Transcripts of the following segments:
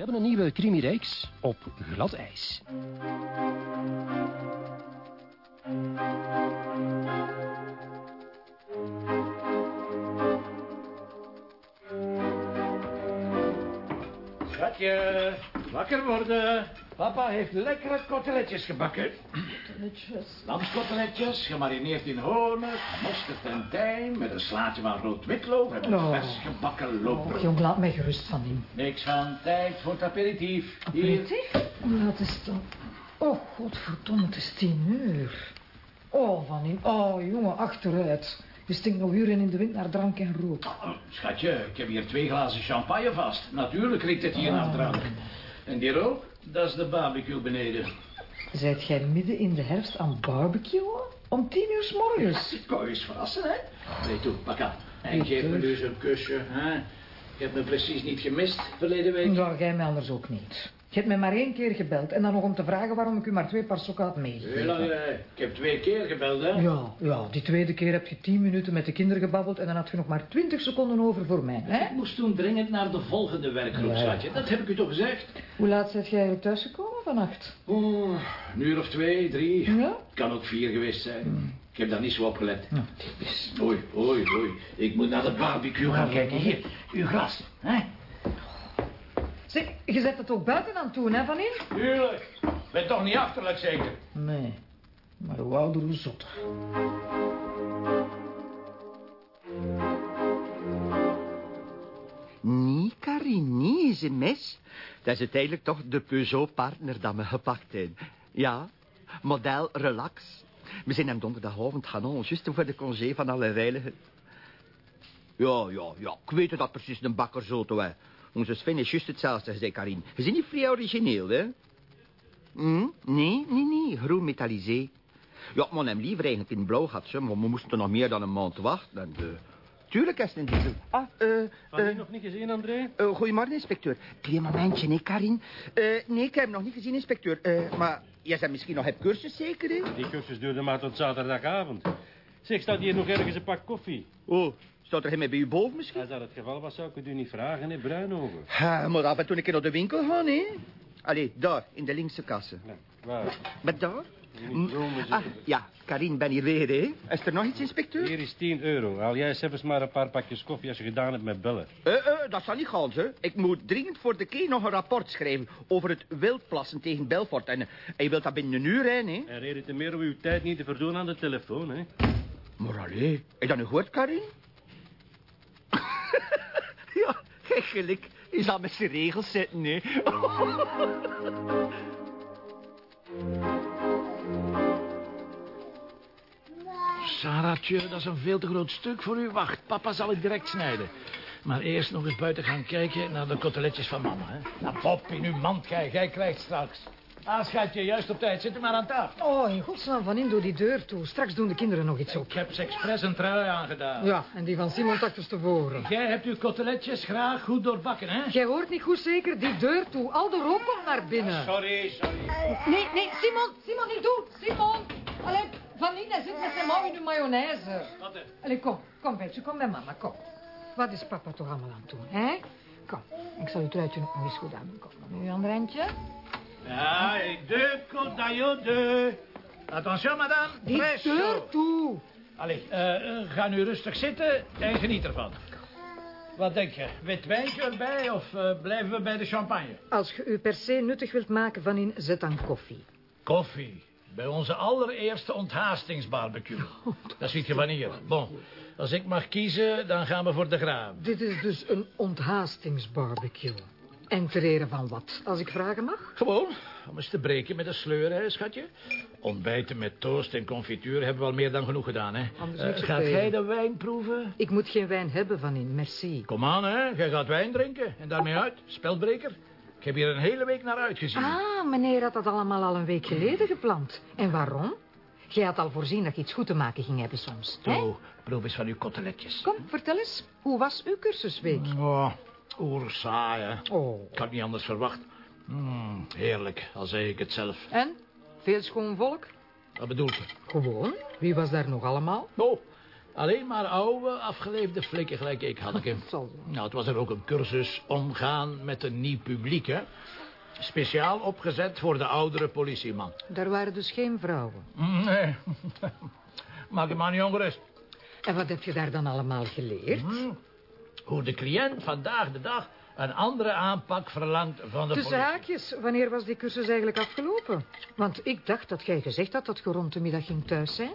We hebben een nieuwe crimireeks op glad ijs. Schatje, wakker worden. Papa heeft lekkere koteletjes gebakken. Koteletjes. Lamskoteletjes, gemarineerd in honing, mosterd en tijm... met een slaatje van rood witloof en een Oh. vers gebakken loper. Och, jong, laat mij gerust van in. Niks van tijd voor het aperitief. Aperitief? Hoe laat is het dan? Oh, godverdomme, het is tien uur. Oh, van in. Oh, jongen, achteruit. Je stinkt nog uren in de wind naar drank en rook. Oh, schatje, ik heb hier twee glazen champagne vast. Natuurlijk riekt het hier naar drank. En die rook, dat is de barbecue beneden. Zijt jij midden in de herfst aan barbecuen? Om tien uur s morgens? Ik wou je eens verrassen, hè? Nee, toe, pak aan. En geef me nu zo'n kusje, hè? Je hebt me precies niet gemist verleden week. Nou, jij mij anders ook niet. Je hebt mij maar één keer gebeld. En dan nog om te vragen waarom ik u maar twee paar sokken had Heel meegegeven. lang, eh, ik heb twee keer gebeld, hè? Ja, ja, die tweede keer heb je tien minuten met de kinderen gebabbeld... en dan had je nog maar twintig seconden over voor mij, hè? Ik moest toen dringend naar de volgende werkgroep, Ja. schatje. Dat heb ik u toch gezegd? Hoe laat zit jij eigenlijk thuisgekomen vannacht? Oh, een uur of twee, drie. Ja? Kan ook vier geweest zijn. Ik heb daar niet zo op gelet. Ja, typisch. Oei, oei, oei. Ik moet naar de barbecue gaan kijken. Hier, uw glas, hè? Zeg, je zet het ook buiten aan toe, hè, Van In? Tuurlijk. Ben toch niet achterlijk, zeker? Nee, maar hoe ouder, hoe zotter. Nee, Karin, nee, is een mes. Dat is uiteindelijk toch de Peugeot-partner dat me gepakt heeft. Ja, model relax. We zijn hem donderdagavond gaan halen, juist voor de congé van alle reiligen. Ja, ja, ja, ik weet dat precies een bakkersauto, hè. Onze Sven is juist hetzelfde, zei Karin. Je bent niet vrij origineel, hè? Hm? Nee, nee, nee, groen metallisé. Ja, man hem liever eigenlijk in blauw had, ze, maar we moesten nog meer dan een maand wachten. En, eh, tuurlijk is het een diesel. Ah, eh... Had eh, je nog niet gezien, André? eh, goedemorgen, inspecteur. Klein momentje, nee, Karin. Eh, nee, ik heb hem nog niet gezien, inspecteur. Eh, maar jij bent misschien nog op cursus, zeker, hè? Die cursus duurde maar tot zaterdagavond. Zeg, staat hier nog ergens een pak koffie? Oh, staat er geen bij u boven misschien? Als dat het geval was, zou ik het u niet vragen, hè, Bruinogen. Ja, maar af en toe een keer naar de winkel gaan, hè? Allee, daar, in de linkse kassen. Ja, waar? Maar daar? Dromen Ah, ja, Karin, ben hier weer, hè? Is er nog iets, inspecteur? Hier is 10 euro. Haal jij zelfs maar een paar pakjes koffie als je gedaan hebt met bellen. Eh, eh, dat zal niet gaan, hè. Ik moet dringend voor de key nog een rapport schrijven over het wildplassen tegen Belfort. En, eh, en je wilt dat binnen een uur, hè, hè? En reden te meer om uw tijd niet te verdoen aan de telefoon, hè. Maar allee, heb je dat nu gehoord, Karin? ja, kijk, gelijk. Je zal met zijn regels zitten, hè. Saratje, dat is een veel te groot stuk voor u. Wacht, papa zal het direct snijden. Maar eerst nog eens buiten gaan kijken naar de koteletjes van mama. Hè? Nou, pop, in uw mand krijg. Jij krijgt straks. Ah, schatje, juist op tijd. Zit u maar aan tafel. Oh, in godsnaam, Van In, doe die deur toe. Straks doen de kinderen nog iets op. Ik heb ze expres een trui aangedaan. Ja, en die van Simon achterstevoren. Jij hebt uw koteletjes graag goed doorbakken, hè? Jij hoort niet goed zeker, die deur toe. Al de rook komt naar binnen. Sorry, sorry. Nee, nee, Simon, Simon, niet doen. Simon. Allee, Van In, hij zit met zijn mouw in de mayonaise. Wat hè? Allee, kom, kom, Betje, kom bij mama, kom. Wat is papa toch allemaal aan het doen, hè? Kom, ik zal uw truitje nog eens goed aan. Kom, uw ander handje. Ja, deux côtes deux. Attention, madame. Die toe. Allee, eh, ga nu rustig zitten en geniet ervan. Wat denk je? Wit wijntje erbij of eh, blijven we bij de champagne? Als je u per se nuttig wilt maken van in, zet dan koffie. Koffie. Bij onze allereerste onthaastingsbarbecue. Dat ziet je van hier. Bon, als ik mag kiezen, dan gaan we voor de graaf. Dit is dus een onthaastingsbarbecue. En ter ere van wat, als ik vragen mag? Gewoon, om eens te breken met een sleur, hè, schatje. Ontbijten met toast en confituur hebben we al meer dan genoeg gedaan, hè. Anders Eh, gaat jij de wijn proeven? Ik moet geen wijn hebben van in, merci. Kom aan, hè. Jij gaat wijn drinken. En daarmee uit. Speldbreker. Ik heb hier een hele week naar uitgezien. Ah, meneer had dat allemaal al een week geleden gepland. En waarom? Jij had al voorzien dat je iets goed te maken ging hebben soms. hè? Zo, proef eens van uw koteletjes. Kom, vertel eens. Hoe was uw cursusweek? Oh, oer saai, hè. Oh. Ik had niet anders verwacht. Mm, heerlijk, al zeg ik het zelf. En? Veel schoon volk? Wat bedoelt u? Gewoon. Wie was daar nog allemaal? Oh, Alleen maar oude, afgeleefde flikken gelijk ik had ik hem. Nou, het was er ook een cursus omgaan met een nieuw publiek, hè. Speciaal opgezet voor de oudere politieman. Daar waren dus geen vrouwen. Nee. Maak je maar niet ongerust. En wat heb je daar dan allemaal geleerd? Hm. Hoe de cliënt vandaag de dag een andere aanpak verlangt van de Tussen politie. haakjes, wanneer was die cursus eigenlijk afgelopen? Want ik dacht dat jij gezegd had dat je rond de middag ging thuis zijn.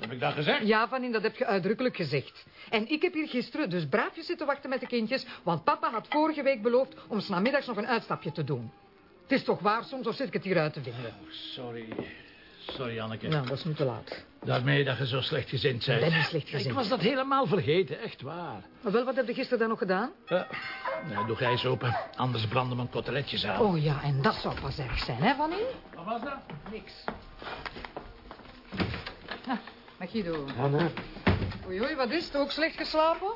Heb ik dat gezegd? Ja, Vanin, dat heb je uitdrukkelijk gezegd. En ik heb hier gisteren dus braafjes zitten wachten met de kindjes... want papa had vorige week beloofd om 's namiddags nog een uitstapje te doen. Het is toch waar soms, of zit ik het hier uit te vinden? Sorry. Sorry, Anneke. Nou, dat is nu te laat. Daarmee dat je zo slecht gezind bent. Ik ben niet slechtgezind. Ik was dat helemaal vergeten, echt waar. Maar wel, wat heb je gisteren dan nog gedaan? Uh, nou, doe gijs open, anders branden mijn koteletjes aan. Oh ja, en dat zou pas erg zijn, hè, Vanin? Wat was dat? Niks. Ah, Guido. Oei, oei, wat is het? Ook slecht geslapen?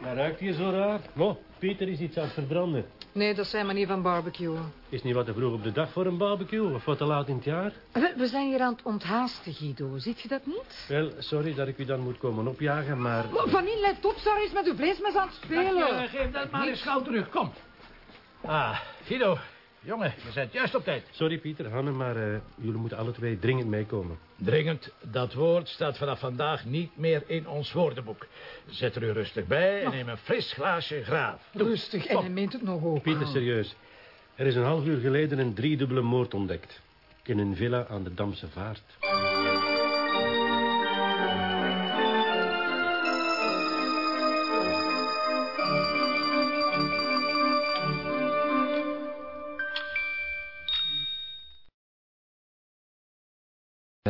Maar ruikt hier zo raar? Oh, Pieter is iets aan het verbranden. Nee, dat zijn manier van barbecuen. Is niet wat te vroeg op de dag voor een barbecue of wat te laat in het jaar? We, we zijn hier aan het onthaasten, Guido. Ziet je dat niet? Wel, sorry dat ik u dan moet komen opjagen, maar... Vanin, let op, Sarah is met uw vleesmes aan het spelen. Ja, geef dat maar eens gauw terug, kom. Ah, Guido, jongen, je bent juist op tijd. Sorry Pieter, Hanne, maar eh, jullie moeten alle twee dringend meekomen. Dringend, dat woord staat vanaf vandaag niet meer in ons woordenboek. Zet er u rustig bij en neem een fris glaasje graaf. Doe. Rustig, en hij meent het nog ook. Pieter, serieus. Er is een half uur geleden een driedubbele moord ontdekt. In een villa aan de Damse Vaart.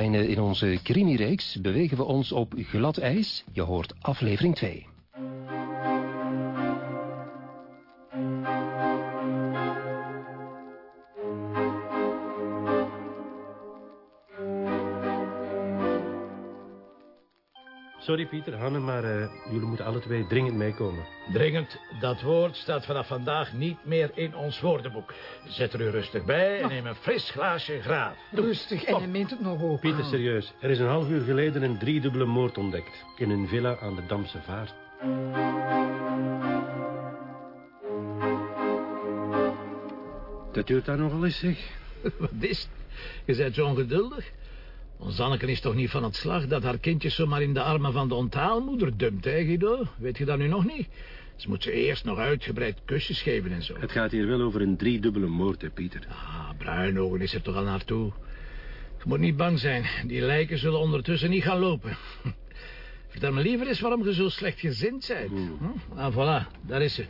In onze crimireeks bewegen we ons op glad ijs. Je hoort aflevering 2. Sorry Pieter, Hanne, maar eh, jullie moeten alle twee dringend meekomen. Dringend, dat woord staat vanaf vandaag niet meer in ons woordenboek. Zet er u rustig bij en neem een fris glaasje graaf. Doe. Rustig, en hij meent het nog ook. Pieter, serieus. Er is een half uur geleden een driedubbele moord ontdekt. In een villa aan de Damse Vaart. Dat duurt daar nogal eens, zeg. Wat is het? Je bent zo ongeduldig. Ons Anneke is toch niet van het slag dat haar kindje zomaar in de armen van de onthaalmoeder dumpt, hè, Guido? Weet je dat nu nog niet? Ze moet ze eerst nog uitgebreid kusjes geven en zo. Het gaat hier wel over een driedubbele moord, hè, Pieter. Ah, Bruinogen is er toch al naartoe. Je moet niet bang zijn. Die lijken zullen ondertussen niet gaan lopen. Vertel me liever eens waarom je zo slecht gezind bent. Hm? Ah, voilà. Daar is ze.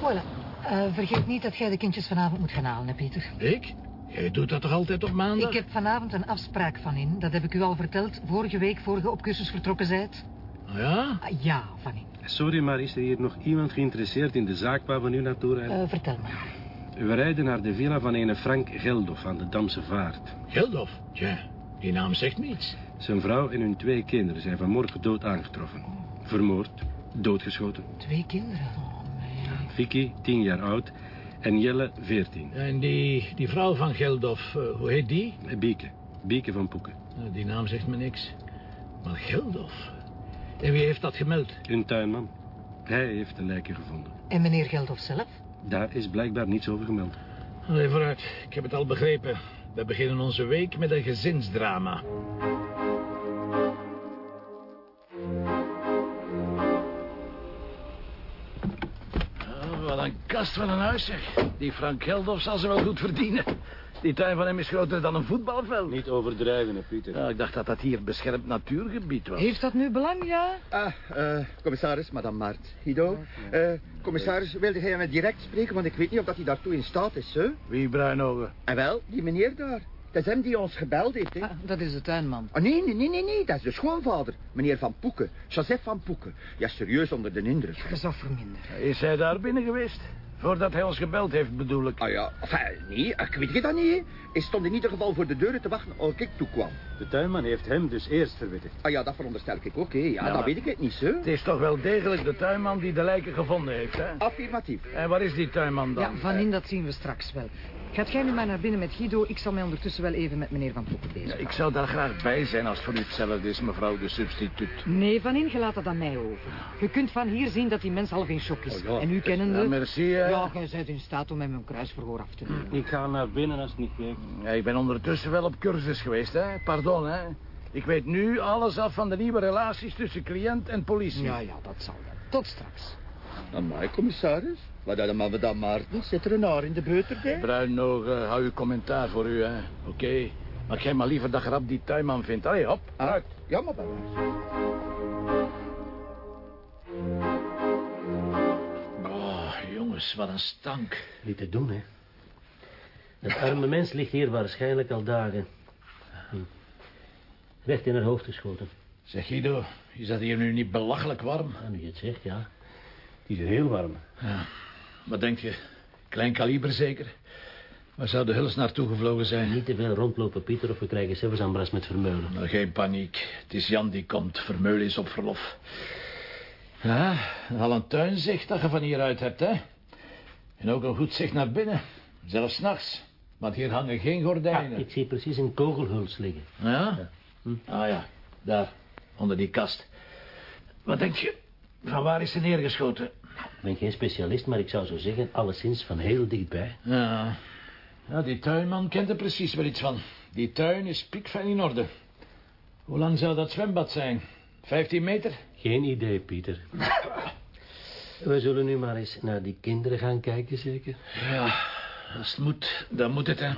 Voilà. Eh, vergeet niet dat jij de kindjes vanavond moet gaan halen, hè, Pieter. Ik? Jij doet dat toch altijd op maandag? Ik heb vanavond een afspraak van in. Dat heb ik u al verteld vorige week, voor je op cursus vertrokken bent. Ah, ja? Ah, ja, van in. Sorry, maar is er hier nog iemand geïnteresseerd in de zaak waar we nu naartoe rijden? Eh, vertel me. We rijden naar de villa van ene Frank Geldof aan de Damse Vaart. Geldof? Tja, die naam zegt me iets. Zijn vrouw en hun twee kinderen zijn vanmorgen dood aangetroffen. Vermoord, doodgeschoten. Twee kinderen. Oh, nee. Vicky, tien jaar oud, en Jelle, veertien. En die, die vrouw van Geldof, eh, hoe heet die? Bieke, Bieke van Poeken. Nou, die naam zegt me niks. Maar Geldof? En wie heeft dat gemeld? Hun tuinman. Hij heeft de lijken gevonden. En meneer Geldof zelf? Daar is blijkbaar niets over gemeld. Allee, vooruit. Ik heb het al begrepen. We beginnen onze week met een gezinsdrama. Kast van een huis, zeg. Die Frank Geldof zal ze wel goed verdienen. Die tuin van hem is groter dan een voetbalveld. Niet overdrijven, hè, Pieter. Ja, ik dacht dat dat hier beschermd natuurgebied was. Heeft dat nu belang, ja? Ah, eh, commissaris, madame Maart. Guido, eh, commissaris, wilde jij mij direct spreken, want ik weet niet of dat hij daartoe in staat is, hè? Wie bruinogen? En wel, die meneer daar. Het is hem die ons gebeld heeft, hè? Ah, dat is de tuinman. Oh, nee, nee, nee, nee, nee, dat is de schoonvader. Meneer Van Poeken, Joseph Van Poeken. Ja, serieus onder de indruk. Verminderen. Is hij daar binnen geweest? Voordat hij ons gebeld heeft, bedoel ik. Ah ja, enfin, nee, ik weet je dat niet? Hij stond in ieder geval voor de deuren te wachten als ik toekwam. De tuinman heeft hem dus eerst verwittigd. Ah ja, dat veronderstel ik ook, hè? Ja, Ja, dat weet ik het niet, hè? Het is toch wel degelijk de tuinman die de lijken gevonden heeft, hè? Affirmatief. En waar is die tuinman dan? Ja, van in dat zien we straks wel. Gaat jij nu maar naar binnen met Guido? Ik zal mij ondertussen wel even met meneer Van Poppen bezig. Ja, ik zou daar graag bij zijn als het voor u hetzelfde is, mevrouw de substituut. Nee, Van In, je laat dat aan mij over. Je kunt van hier zien dat die mens half in shock is. Oh, ja. En u kennende... Ja, merci, hè. Ja, jij bent in staat om hem een kruisverhoor af te nemen. Ik ga naar binnen als het niet geeft. Ja, ik ben ondertussen wel op cursus geweest, hè. Pardon, hè. Ik weet nu alles af van de nieuwe relaties tussen cliënt en politie. Ja, ja, dat zal wel. Tot straks. Amai, commissaris. Wat dat maar madame Maartens? Zit er een haar in de beuter? Bruin ogen, hou uw commentaar voor u, hè. Oké. Maar jij maar liever dat je rap die tuinman vindt. Allee, hop, Ah, uit. ja, maar. Oh, jongens, wat een stank. Niet te doen, hè. Dat arme mens ligt hier waarschijnlijk al dagen. Hm. Recht in haar hoofd geschoten. Zeg, Guido, is dat hier nu niet belachelijk warm? Ah, nu je het zegt, ja. Het is heel warm. Wat denk je? Klein kaliber zeker? Waar zou de huls naartoe gevlogen zijn? Niet te veel rondlopen, Pieter, of we krijgen zelfs met Vermeulen. Nou, geen paniek. Het is Jan die komt. Vermeulen is op verlof. Ja, al een tuinzicht dat je van hieruit hebt, hè? En ook een goed zicht naar binnen. Zelfs s'nachts. Want hier hangen geen gordijnen. Ik zie precies een kogelhuls liggen. Ja? Ah ja, daar, onder die kast. Wat denk je? Van waar is ze neergeschoten? Ik ben geen specialist, maar ik zou zo zeggen, alleszins van heel dichtbij. Ja. ja, die tuinman kent er precies wel iets van. Die tuin is piekfijn in orde. Hoe lang zou dat zwembad zijn? 15 meter? Geen idee, Pieter. We zullen nu maar eens naar die kinderen gaan kijken, zeker? Ja, als het moet, dan moet het, hè.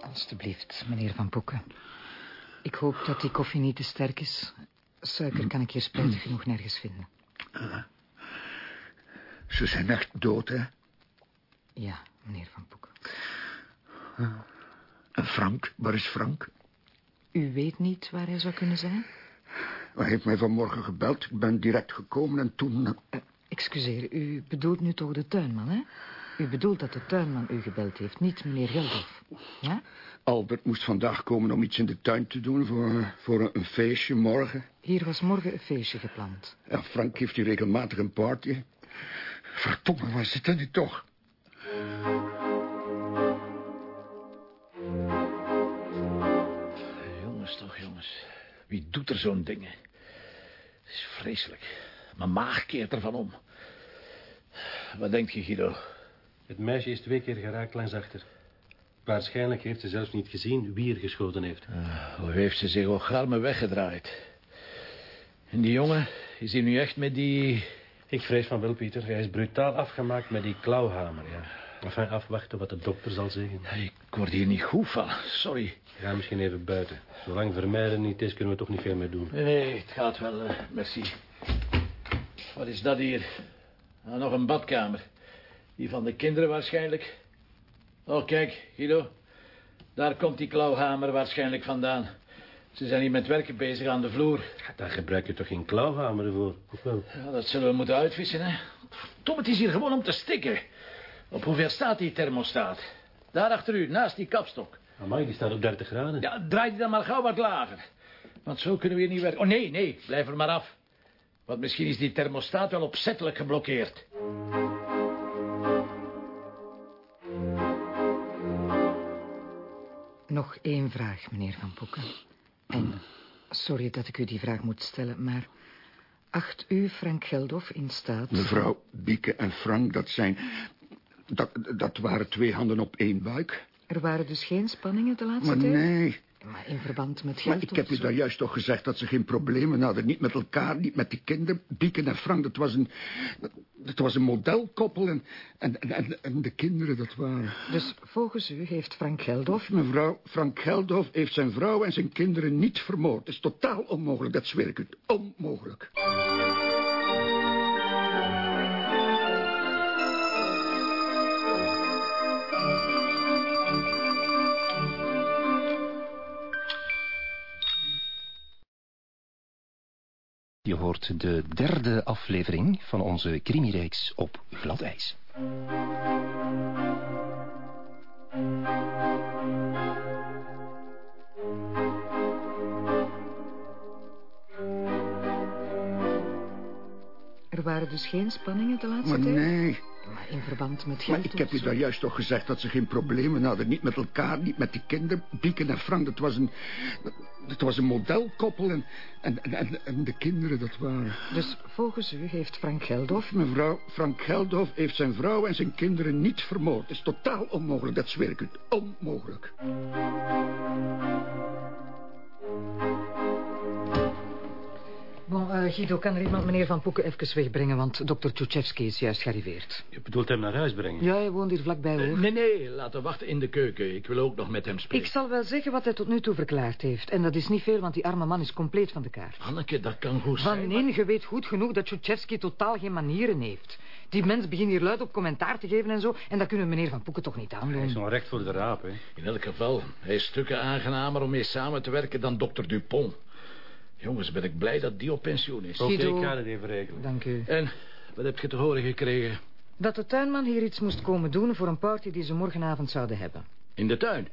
Alsjeblieft, meneer Van Poeken. Ik hoop dat die koffie niet te sterk is. Suiker kan ik hier spijtig genoeg nergens vinden. Ze zijn echt dood, hè? Ja, meneer Van Poeken. En Frank, waar is Frank? U weet niet waar hij zou kunnen zijn? Hij heeft mij vanmorgen gebeld. Ik ben direct gekomen en toen... Eh, excuseer, u bedoelt nu toch de tuinman, hè? U bedoelt dat de tuinman u gebeld heeft, niet meneer Geldof. Ja? Albert moest vandaag komen om iets in de tuin te doen voor, voor een, een feestje morgen. Hier was morgen een feestje gepland. En Frank heeft hier regelmatig een party. Verdomme, waar zit hij nu toch? Jongens toch, jongens. Wie doet er zo'n dingen? Het is vreselijk. Mijn maag keert ervan om. Wat denkt je, Guido? Het meisje is twee keer geraakt langs achter. Waarschijnlijk heeft ze zelfs niet gezien wie er geschoten heeft. Hoe heeft ze zich ook garme weggedraaid? En die jongen, is hij nu echt met die... Ik vrees van wel, Pieter. Hij is brutaal afgemaakt met die klauwhamer, ja. Enfin, afwachten wat de dokter zal zeggen. Ik word hier niet goed van, sorry. Ga misschien even buiten. Zolang vermijden niet is, kunnen we toch niet veel meer doen. Nee, nee, het gaat wel, eh, merci. Wat is dat hier? Ah, nog een badkamer. Die van de kinderen waarschijnlijk. Oh, kijk, Guido. Daar komt die klauwhamer waarschijnlijk vandaan. Ze zijn hier met werken bezig aan de vloer. Ja, Daar gebruik je toch geen klauwhamer voor, of wel? Ja, dat zullen we moeten uitvissen, hè. Tom, het is hier gewoon om te stikken. Op hoeveel staat die thermostaat? Daar achter u, naast die kapstok. Amai, die staat op 30 graden. Ja, draai die dan maar gauw wat lager. Want zo kunnen we hier niet werken. Oh, nee, nee, blijf er maar af. Want misschien is die thermostaat wel opzettelijk geblokkeerd. Nog één vraag, meneer Van Poeken. En sorry dat ik u die vraag moet stellen, maar... acht u Frank Geldof in staat... Mevrouw Bieke en Frank, dat zijn... Dat, dat waren twee handen op één buik. Er waren dus geen spanningen de laatste Maar tijd? nee, Maar in verband met maar geld ik heb u daar juist toch gezegd dat ze geen problemen hadden. Niet met elkaar, niet met die kinderen. Bieke en Frank, dat was een... Dat was een modelkoppel en, en, en, en de kinderen, dat waren... Dus volgens u heeft Frank Geldof... Mevrouw, Frank Geldhof heeft zijn vrouw en zijn kinderen niet vermoord. Dat is totaal onmogelijk, dat zweer ik u. Onmogelijk. Je hoort de derde aflevering van onze crimireeks op glad ijs. Er waren dus geen spanningen de laatste Maar tijd? nee, Maar in verband met maar geld ik heb u daar juist toch gezegd dat ze geen problemen hadden. Niet met elkaar, niet met die kinderen. Bieken en Frank, dat was een... Dat was een modelkoppel en, en, en, en de kinderen, dat waren... Dus volgens u heeft Frank Geldof... Mevrouw, Frank Geldof heeft zijn vrouw en zijn kinderen niet vermoord. Het is totaal onmogelijk, dat zweer ik u. Onmogelijk. Bon, eh, Guido, kan er iemand meneer Van Poeken even wegbrengen... want dokter Tchutchevsky is juist gearriveerd. Je bedoelt hem naar huis brengen? Ja, hij woont hier vlakbij, hoor. Nee, nee, laten we wachten in de keuken. Ik wil ook nog met hem spreken. Ik zal wel zeggen wat hij tot nu toe verklaard heeft. En dat is niet veel, want die arme man is compleet van de kaart. Anneke, dat kan goed zijn. Van maar- nee, je weet goed genoeg dat Tchutchevsky totaal geen manieren heeft. Die mens begint hier luid op commentaar te geven en zo... en dat kunnen we meneer Van Poeken toch niet Hij aandoen. is zo'n recht voor de raap, hè. In elk geval, hij is stukken aangenamer om mee samen te werken dan dokter Dupont. Jongens, ben ik blij dat die op pensioen is. Oké, Guido. ik ga het even regelen. Dank u. En, wat heb je te horen gekregen? Dat de tuinman hier iets moest komen doen voor een party die ze morgenavond zouden hebben. In de tuin.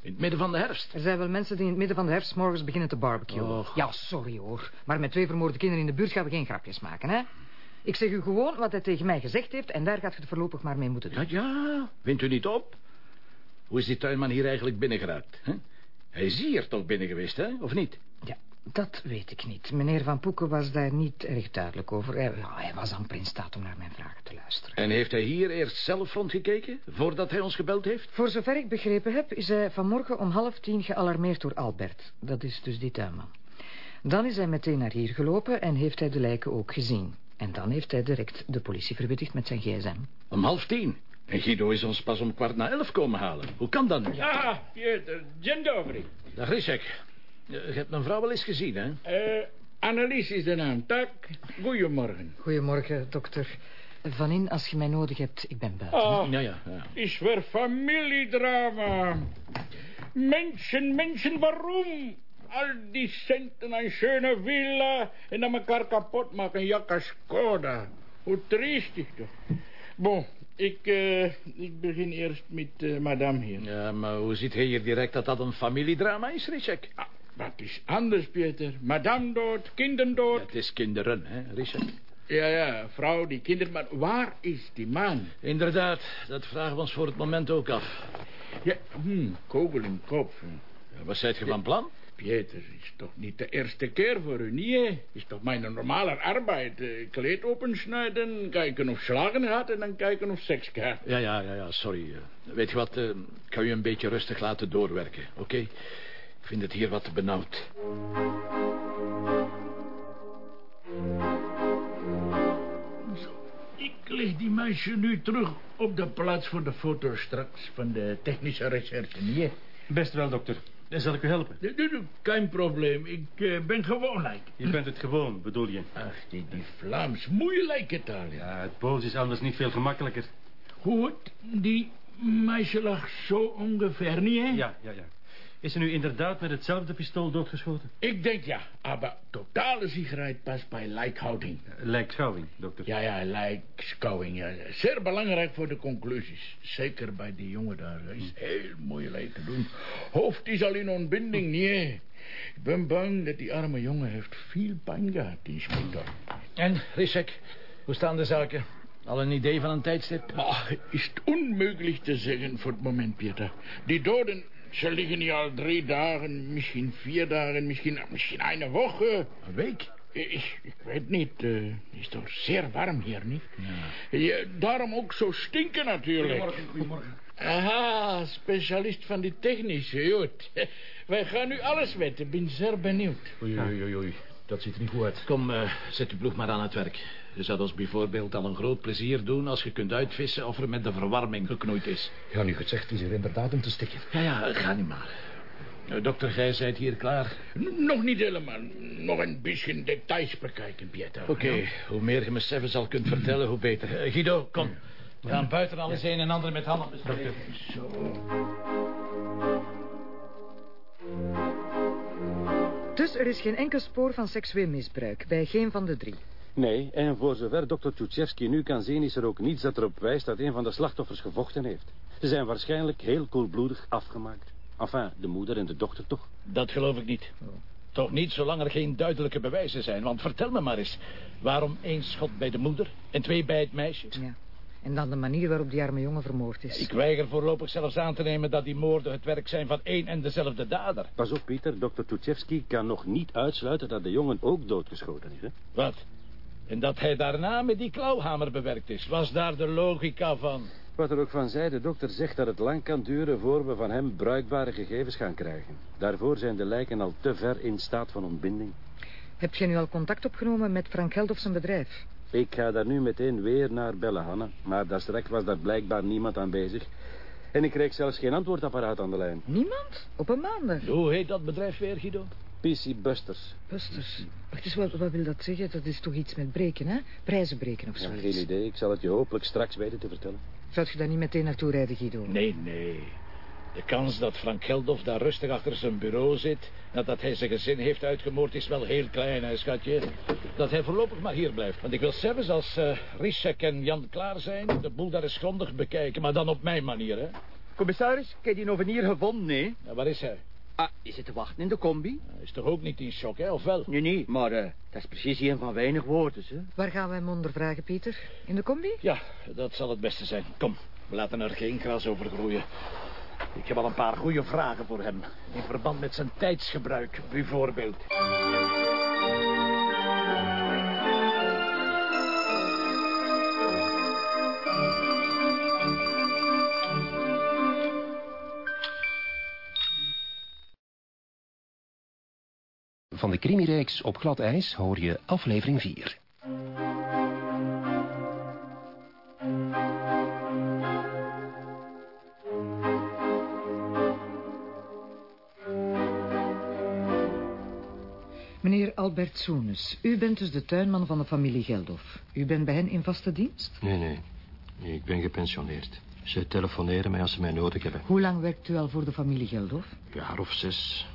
In het midden van de herfst. Er zijn wel mensen die in het midden van de herfst morgens beginnen te barbecuen. Och. Ja, sorry hoor. Maar met twee vermoorde kinderen in de buurt gaan we geen grapjes maken, hè? Ik zeg u gewoon wat hij tegen mij gezegd heeft... en daar gaat je het voorlopig maar mee moeten doen. Ja, ja, wint u niet op? Hoe is die tuinman hier eigenlijk binnengeraakt? Hè? Hij is hier toch binnen geweest, hè? Of niet? Ja, dat weet ik niet. Meneer Van Poeken was daar niet erg duidelijk over. Hij, ja, hij was amper in staat om naar mijn vragen te luisteren. En heeft hij hier eerst zelf rondgekeken, voordat hij ons gebeld heeft? Voor zover ik begrepen heb, is hij vanmorgen om half tien gealarmeerd door Albert. Dat is dus die tuinman. Dan is hij meteen naar hier gelopen en heeft hij de lijken ook gezien. En dan heeft hij direct de politie verwittigd met zijn gsm. Om half tien. En Guido is ons pas om kwart na elf komen halen. Hoe kan dat nu? Ah, Pieter, dzień dobry. Dag, Risek. Je hebt mijn vrouw wel eens gezien, hè? Eh, Annelies is de naam, tak? Goedemorgen. Goedemorgen, dokter. Van in, als je mij nodig hebt, ik ben buiten. Ah, Ja, ja, ja. is weer familiedrama. Mensen, mensen, waarom? Al die centen aan schöne villa en dan elkaar kapot maken. Jakka Skoda. Hoe triestig toch. Bon, ik, eh, ik begin eerst met eh, madame hier. Ja, maar hoe ziet hij hier direct dat dat een familiedrama is, Risek? Wat is anders, Pieter? Madame dood, kinderen dood. Het is kinderen, hè, Risek? Ja, ja, vrouw, die kinderen. Maar waar is die man? Inderdaad, dat vragen we ons voor het moment ook af. Ja, hm, kogel in kop. Ja, Wat zijt je van plan? Pieter, is toch niet de eerste keer voor u, niet, hè? Is toch mijn normale arbeid. eh, kleed opensnijden, kijken of slagen gaat en dan kijken of seks gaat. Ja, ja, ja, ja, sorry. eh. Weet je wat, eh, ik kan u een beetje rustig laten doorwerken, oké? Ik vind het hier wat te benauwd. Ik leg die meisje nu terug op de plaats voor de foto straks van de technische recherche, niet? Best wel, dokter. Dan zal ik u helpen. Nee, nee, nee, Geen probleem, ik eh, ben gewoon like. Je bent het gewoon, bedoel je? Ach, die, die Vlaams, moeilijke taal, ja. Ja, het Pools is anders niet veel gemakkelijker. Goed, die meisje lag zo ongeveer, niet, hè? Ja, ja, ja. Is er nu inderdaad met hetzelfde pistool doodgeschoten? Ik denk ja, maar totale sicherheid past bij lijkhouding. Lijkschouwing, dokter. Ja, ja, lijkschouwing. Ja. Zeer belangrijk voor de conclusies. Zeker bij die jongen daar. Dat is heel moeilijk te doen. Hoofd is al in ontbinding, nee. Ik ben bang dat die arme jongen heeft veel pijn gehad, die inspecteur. En, Risek, hoe staan de zaken? Al een idee van een tijdstip? Maar is het onmogelijk te zeggen voor het moment, Pieter. Die doden, ze liggen hier al drie dagen, misschien vier dagen, misschien, misschien een woche. Een week? Ik, ik weet niet, eh, het is toch zeer warm hier, niet? Ja, daarom ook zo stinken natuurlijk. Goedemorgen, goedemorgen. Aha, specialist van die technische, goed. Wij gaan nu alles weten, ben zeer benieuwd. Oei, oei, oei, oei. Dat ziet er niet goed uit. Kom, eh, zet uw ploeg maar aan het werk. Je zou ons bijvoorbeeld al een groot plezier doen... als je kunt uitvissen of er met de verwarming geknoeid is. Ja, nu gezegd is er inderdaad om te stikken. Ja, ja, ga niet maar. Eh, dokter, gij zijt hier klaar. N- nog niet helemaal, nog een beetje details bekijken, Pieter. Oké, hoe meer je me zelfs al kunt vertellen, hoe beter. Eh, Guido, kom. We gaan buiten alles een en ander met handen bespreken. Dus er is geen enkel spoor van seksueel misbruik bij geen van de drie. Nee, en voor zover dokter Tchutchevsky nu kan zien... is er ook niets dat erop wijst dat een van de slachtoffers gevochten heeft. Ze zijn waarschijnlijk heel koelbloedig afgemaakt. Enfin, de moeder en de dochter toch? Dat geloof ik niet. Toch niet zolang er geen duidelijke bewijzen zijn. Want vertel me maar eens. Waarom één schot bij de moeder en twee bij het meisje? Ja. En dan de manier waarop die arme jongen vermoord is. Ik weiger voorlopig zelfs aan te nemen dat die moorden het werk zijn van één en dezelfde dader. Pas op, Pieter. Dokter Tuchevski kan nog niet uitsluiten dat de jongen ook doodgeschoten is, hè? Wat? En dat hij daarna met die klauwhamer bewerkt is. Was daar de logica van? Wat er ook van zij, de dokter zegt dat het lang kan duren... voor we van hem bruikbare gegevens gaan krijgen. Daarvoor zijn de lijken al te ver in staat van ontbinding. Heb je nu al contact opgenomen met Frank Geldof zijn bedrijf? Ik ga daar nu meteen weer naar bellen, Hanne. Maar daar straks was daar blijkbaar niemand aanwezig. En ik kreeg zelfs geen antwoordapparaat aan de lijn. Niemand? Op een maandag? Hoe heet dat bedrijf weer, Guido? PC Busters. Busters. Wacht eens, wat, wat wil dat zeggen? Dat is toch iets met breken, hè? Prijzen breken of Ja, zoiets. geen idee. Ik zal het je hopelijk straks weten te vertellen. Zou je daar niet meteen naartoe rijden, Guido? Nee, nee. De kans dat Frank Geldof daar rustig achter zijn bureau zit... nadat hij zijn gezin heeft uitgemoord, is wel heel klein, hè, schatje. Dat hij voorlopig maar hier blijft. Want ik wil zelfs als eh Rissek en Jan klaar zijn... de boel daar eens grondig bekijken, maar dan op mijn manier, hè. Commissaris, ik heb die ovenier gevonden, nee? Ja, waar is hij? Ah, is het te wachten in de combi? Hij is toch ook niet in shock, hè, of wel? Nee, nee, maar eh, dat is precies een van weinig woorden, hè? Waar gaan we hem ondervragen, Pieter? In de combi? Ja, dat zal het beste zijn. Kom, we laten er geen gras over groeien. Ik heb al een paar goede vragen voor hem. In verband met zijn tijdsgebruik, bijvoorbeeld. Van de crimireeks op glad ijs hoor je aflevering 4. Meneer Albert Soenes, u bent dus de tuinman van de familie Geldof. U bent bij hen in vaste dienst? Nee, nee. Ik ben gepensioneerd. Ze telefoneren mij als ze mij nodig hebben. Hoe lang werkt u al voor de familie Geldof? Een jaar of zes.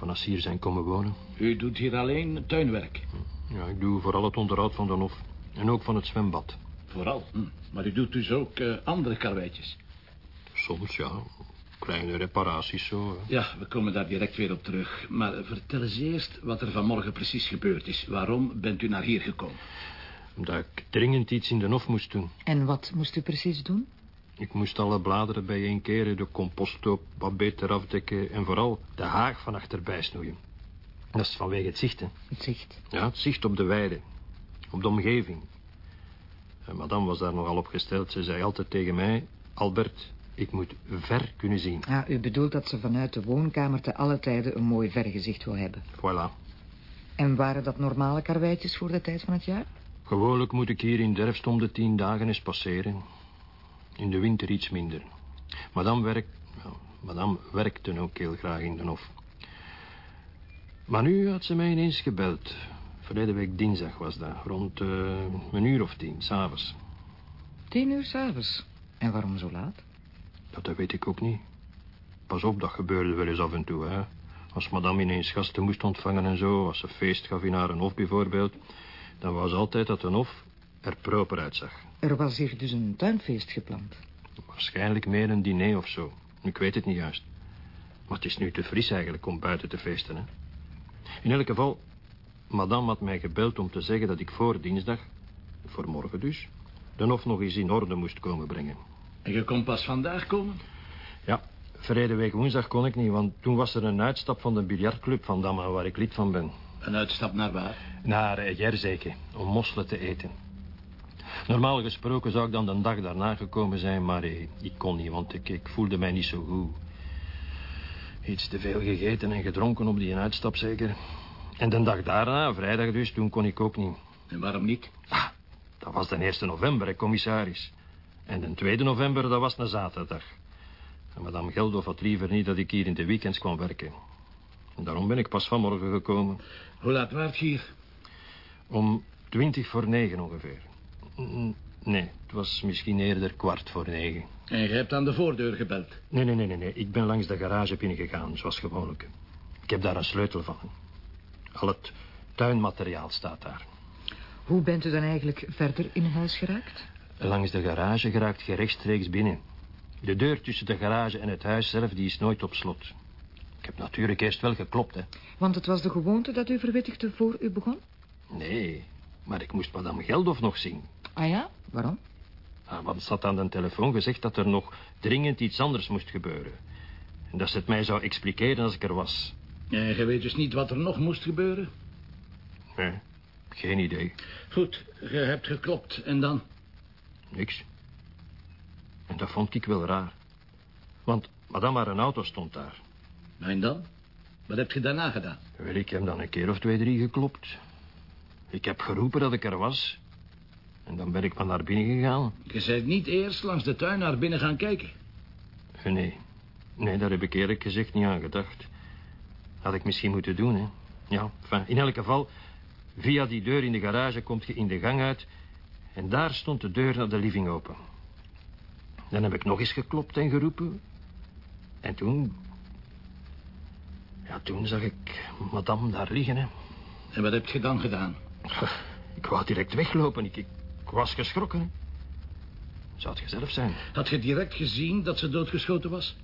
Vanaf ze hier zijn komen wonen. U doet hier alleen tuinwerk. Ja, ik doe vooral het onderhoud van de hof. En ook van het zwembad. Vooral. Hm. Maar u doet dus ook eh, andere karweitjes. Soms, ja. Kleine reparaties zo. hè. Ja, we komen daar direct weer op terug. Maar vertel eens eerst wat er vanmorgen precies gebeurd is. Waarom bent u naar hier gekomen? Omdat ik dringend iets in de hof moest doen. En wat moest u precies doen? Ik moest alle bladeren bijeenkeren, de composthoop wat beter afdekken... en vooral de haag van achterbij snoeien. Dat is vanwege het zicht, hè. Het zicht. Ja, het zicht op de weide. Op de omgeving. En madame was daar nogal op gesteld. Ze zei altijd tegen mij... Albert, ik moet ver kunnen zien. Ah, u bedoelt dat ze vanuit de woonkamer te alle tijden een mooi vergezicht wil hebben. Voilà. En waren dat normale karweitjes voor de tijd van het jaar? Gewoonlijk moet ik hier in de herfst om de tien dagen eens passeren. In de winter iets minder. Madame, werkt, ja, madame werkte ook heel graag in de hof. Maar nu had ze mij ineens gebeld. Verleden week dinsdag was dat. Rond eh, een uur of tien, s'avonds. Tien uur s'avonds. En waarom zo laat? Dat, dat weet ik ook niet. Pas op, dat gebeurde wel eens af en toe, hè. Als madame ineens gasten moest ontvangen en zo... als ze feest gaf in haar hof bijvoorbeeld... dan was altijd dat een hof er proper uitzag. Er was hier dus een tuinfeest gepland. Waarschijnlijk meer een diner of zo. Ik weet het niet juist. Maar het is nu te fris eigenlijk om buiten te feesten, hè. In elk geval, madame had mij gebeld om te zeggen dat ik voor dinsdag... voor morgen dus... de hof nog eens in orde moest komen brengen. En je kon pas vandaag komen? Ja, verleden week woensdag kon ik niet... want toen was er een uitstap van de biljartclub van Damme... waar ik lid van ben. Een uitstap naar waar? Naar uh, Jerzeke, om mosselen te eten. Normaal gesproken zou ik dan de dag daarna gekomen zijn... maar eh, ik kon niet, want ik, ik voelde mij niet zo goed. Iets te veel gegeten en gedronken op die uitstap zeker. En de dag daarna, vrijdag dus, toen kon ik ook niet. En waarom niet? Ah, dat was de 1 november, hè, commissaris. En de 2 november, dat was een zaterdag. En madame Geldof had liever niet dat ik hier in de weekends kwam werken. En daarom ben ik pas vanmorgen gekomen. Hoe laat waart je hier? Om twintig voor negen ongeveer. Mm, Nee, het was misschien eerder kwart voor negen. En je hebt aan de voordeur gebeld. Nee, nee, nee, nee, nee. Ik ben langs de garage binnengegaan, zoals gewoonlijk. Ik heb daar een sleutel van. Al het tuinmateriaal staat daar. Hoe bent u dan eigenlijk verder in huis geraakt? Langs de garage geraakt je rechtstreeks binnen. De deur tussen de garage en het huis zelf die is nooit op slot. Ik heb natuurlijk eerst wel geklopt, hè. Want het was de gewoonte dat u verwittigde voor u begon? Nee, maar ik moest madame Geldof nog zien. Ah ja? Waarom? Ah, want ze had aan de telefoon gezegd dat er nog dringend iets anders moest gebeuren. En dat ze het mij zou expliceren als ik er was. En je weet dus niet wat er nog moest gebeuren? Nee, geen idee. Goed, je hebt geklopt. En dan? Niks. En dat vond ik wel raar. Want madame haar een auto stond daar. En dan? Wat heb je daarna gedaan? Wel, ik heb dan een keer of twee, drie geklopt. Ik heb geroepen dat ik er was. En dan ben ik maar naar binnen gegaan. Je bent niet eerst langs de tuin naar binnen gaan kijken. Nee. Nee, daar heb ik eerlijk gezegd niet aan gedacht. Had ik misschien moeten doen, hè. Ja, enfin, in elk geval... Via die deur in de garage komt je in de gang uit... en daar stond de deur naar de living open. Dan heb ik nog eens geklopt en geroepen. En toen... Ja, toen zag ik madame daar liggen, hè. En wat heb je dan gedaan? Ik wou direct weglopen. Ik, ik was geschrokken. Zou het je zelf zijn? Had je direct gezien dat ze doodgeschoten was?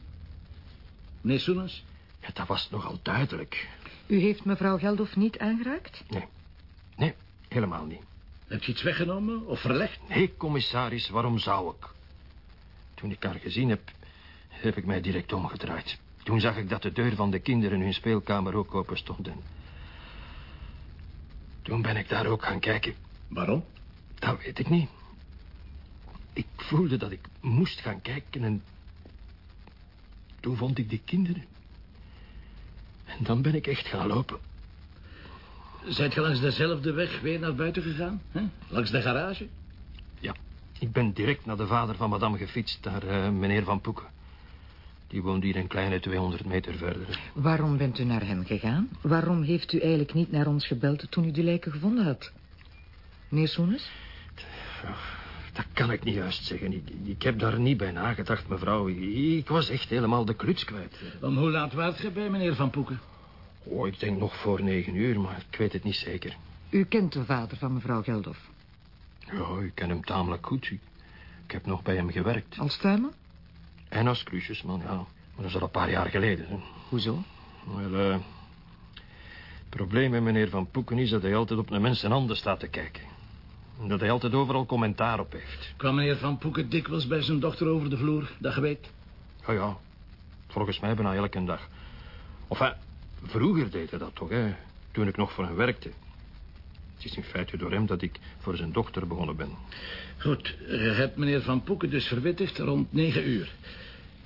Nee, Soenens? Ja, dat was nogal duidelijk. U heeft mevrouw Geldof niet aangeraakt? Nee. Nee, helemaal niet. Heb je iets weggenomen of verlegd? Nee, commissaris, waarom zou ik? Toen ik haar gezien heb, heb ik mij direct omgedraaid. Toen zag ik dat de deur van de kinderen in hun speelkamer ook open stond. En toen ben ik daar ook gaan kijken. Waarom? Dat weet ik niet. Ik voelde dat ik moest gaan kijken en... Toen vond ik die kinderen. En dan ben ik echt gaan lopen. Zijt je langs dezelfde weg weer naar buiten gegaan? Hè? Langs de garage? Ja, ik ben direct naar de vader van madame gefietst, naar eh, meneer Van Poeken. Die woont hier een kleine 200 meter verder. Waarom bent u naar hem gegaan? Waarom heeft u eigenlijk niet naar ons gebeld toen u die lijken gevonden had? Meneer Soenes? Dat kan ik niet juist zeggen. Ik, ik heb daar niet bij nagedacht, mevrouw. Ik, ik was echt helemaal de kluts kwijt. Om hoe laat waart je bij meneer Van Poeken? Oh, ik denk nog voor negen uur, maar ik weet het niet zeker. U kent de vader van mevrouw Geldof. Ja, ik ken hem tamelijk goed. Ik, ik heb nog bij hem gewerkt. Als tuinman? En als klusjesman, ja. Maar dat is al een paar jaar geleden. hè. Hoezo? Wel, eh... het probleem met meneer Van Poeken is dat hij altijd op een mensenhanden staat te kijken. En dat hij altijd overal commentaar op heeft. Kwam meneer Van Poeken dikwijls bij zijn dochter over de vloer, dat je weet? Ja, ja. Volgens mij bijna elke dag. Of enfin, vroeger deed hij dat toch, hè. Toen ik nog voor hem werkte. Het is in feite door hem dat ik voor zijn dochter begonnen ben. Goed, je hebt meneer Van Poeken dus verwittigd rond negen uur.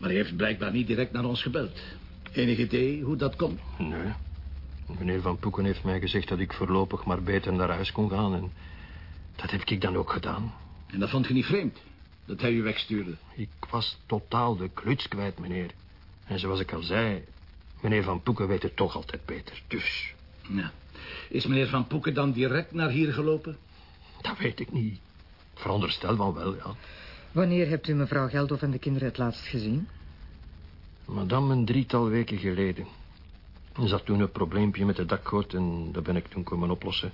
Maar hij heeft blijkbaar niet direct naar ons gebeld. Enig idee hoe dat komt? Nee. Meneer Van Poeken heeft mij gezegd dat ik voorlopig maar beter naar huis kon gaan. En dat heb ik dan ook gedaan. En dat vond je niet vreemd, dat hij u wegstuurde? Ik was totaal de kluts kwijt, meneer. En zoals ik al zei, meneer Van Poeken weet het toch altijd beter. Dus, Ja. Is meneer Van Poeken dan direct naar hier gelopen? dat weet ik niet. Veronderstel van wel, ja. Wanneer hebt u mevrouw Geldof en de kinderen het laatst gezien? Madame een drietal weken geleden. Er zat toen een probleempje met de dakgoot en dat ben ik toen komen oplossen.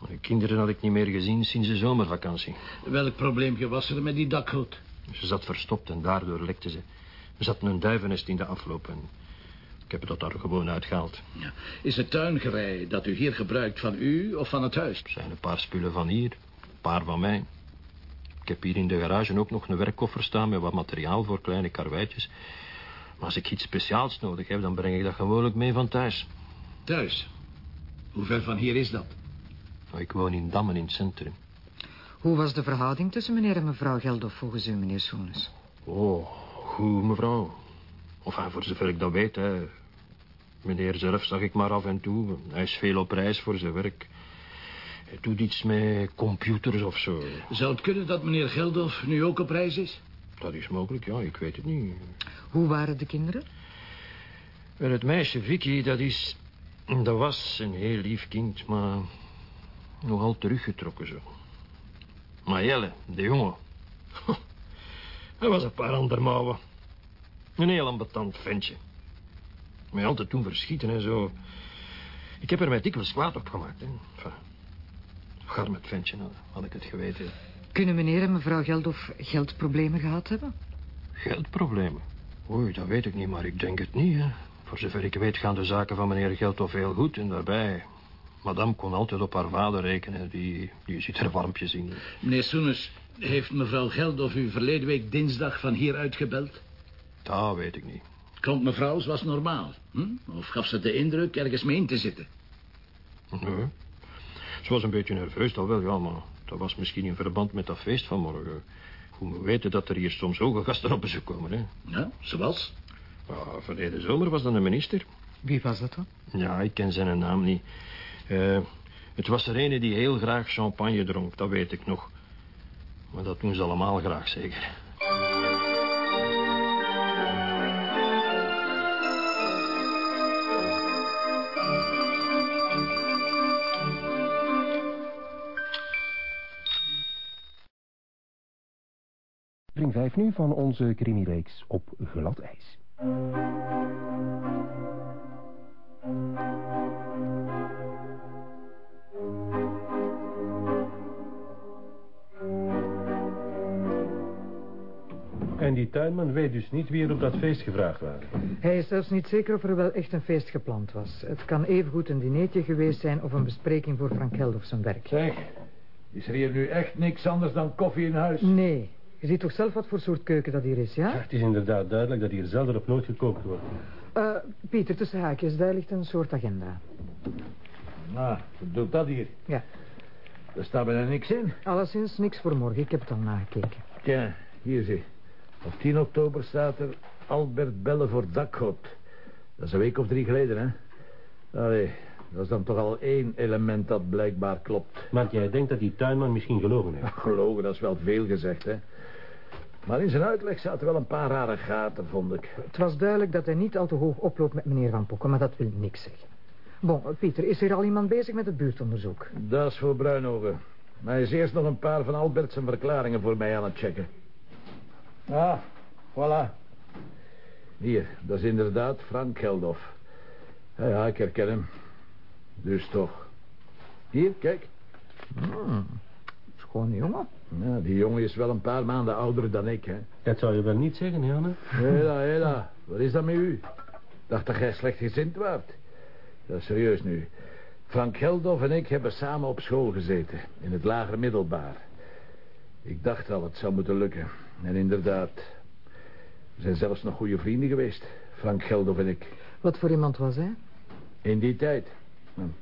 Maar de kinderen had ik niet meer gezien sinds de zomervakantie. Welk probleempje was er met die dakgoot? Ze zat verstopt en daardoor lekte ze. Er zat een duivennest in de afloop en ik heb dat daar gewoon uitgehaald. Ja. Is het tuingerei dat u hier gebruikt van u of van het huis? Er zijn een paar spullen van hier, een paar van mij. Ik heb hier in de garage ook nog een werkkoffer staan met wat materiaal voor kleine karweitjes. Maar als ik iets speciaals nodig heb, dan breng ik dat gewoonlijk mee van thuis. Thuis. Hoe ver van hier is dat? Ik woon in Dammen in het centrum. Hoe was de verhouding tussen meneer en mevrouw Geldof volgens u, meneer Soenes? Oh, goed, mevrouw. Of enfin, voor zover ik dat weet, hè. Meneer zelf zag ik maar af en toe. Hij is veel op reis voor zijn werk. Hij doet iets met computers of zo. Zou het kunnen dat meneer Geldof nu ook op reis is? Dat is mogelijk, ja, ik weet het niet. Hoe waren de kinderen? Wel, het meisje Vicky, dat is... Dat was een heel lief kind, maar... Nogal teruggetrokken zo. Maar Jelle, de jongen... Hij was een paar ander mouwen. Een heel ambetant ventje. Mij altijd toen verschieten en zo. Ik heb er mij dikwijls kwaad op gemaakt, hè. Enfin, garm het ventje, nou, had ik het geweten. Kunnen meneer en mevrouw Geldof geldproblemen gehad hebben? Geldproblemen? Oei, dat weet ik niet, maar ik denk het niet, hè. Voor zover ik weet gaan de zaken van meneer Geltof heel goed. En daarbij, madame kon altijd op haar vader rekenen. Die, die zit er warmpjes in. Meneer Soenes, heeft mevrouw Geldof u verleden week dinsdag van hier uitgebeld? Dat weet ik niet. Klonk mevrouw zoals normaal? Hm? Of gaf ze de indruk ergens mee in te zitten? Nee. Ze was een beetje nerveus, dat wel, ja, maar dat was misschien in verband met dat feest van morgen. Moet weten dat er hier soms hoge gasten op bezoek komen, hè. Ja, zoals? Ja, verleden zomer was dan een minister. Wie was dat dan? Ja, ik ken zijn naam niet. Eh, het was er ene die heel graag champagne dronk, dat weet ik nog. Maar dat doen ze allemaal graag, zeker. Aflevering 5 nu van onze crimireeks op glad ijs. En die tuinman weet dus niet wie er op dat feest gevraagd waren. Hij is zelfs niet zeker of er wel echt een feest gepland was. Het kan evengoed een dineetje geweest zijn of een bespreking voor Frank Geldof zijn werk. Zeg, is er hier nu echt niks anders dan koffie in huis? Nee. Je ziet toch zelf wat voor soort keuken dat hier is, ja? Het is inderdaad duidelijk dat hier zelden op nooit gekookt wordt. Uh, Pieter, tussen haakjes, daar ligt een soort agenda. Nou, wat doet dat hier? Ja. Er staat bijna niks in. Alleszins niks voor morgen, ik heb het al nagekeken. Ja, hier zie. Op 10 oktober staat er Albert bellen voor dakgoot. Dat is een week of drie geleden, hè? Allee, dat is dan toch al één element dat blijkbaar klopt. Maar jij denkt dat die tuinman misschien gelogen heeft? Gelogen, dat is wel veel gezegd, hè? Maar in zijn uitleg zaten wel een paar rare gaten, vond ik. Het was duidelijk dat hij niet al te hoog oploopt met meneer Van Pokken, maar dat wil niks zeggen. Bon, Pieter, is er al iemand bezig met het buurtonderzoek? Dat is voor Bruinogen. Maar hij is eerst nog een paar van Albert zijn verklaringen voor mij aan het checken. Ah, voilà. Hier, dat is inderdaad Frank Geldof. Ja, ja, ik herken hem. Dus toch. Hier, kijk. Hmm, schoon jongen. Ja, die jongen is wel een paar maanden ouder dan ik, hè. Dat zou je wel niet zeggen, Janne. Hela, hela. Wat is dat met u? Dacht dat jij slecht gezind waart. Ja, serieus nu. Frank Geldof en ik hebben samen op school gezeten. In het lager middelbaar. Ik dacht al, het zou moeten lukken. En inderdaad. We zijn zelfs nog goede vrienden geweest. Frank Geldof en ik. Wat voor iemand was hij? In die tijd. Een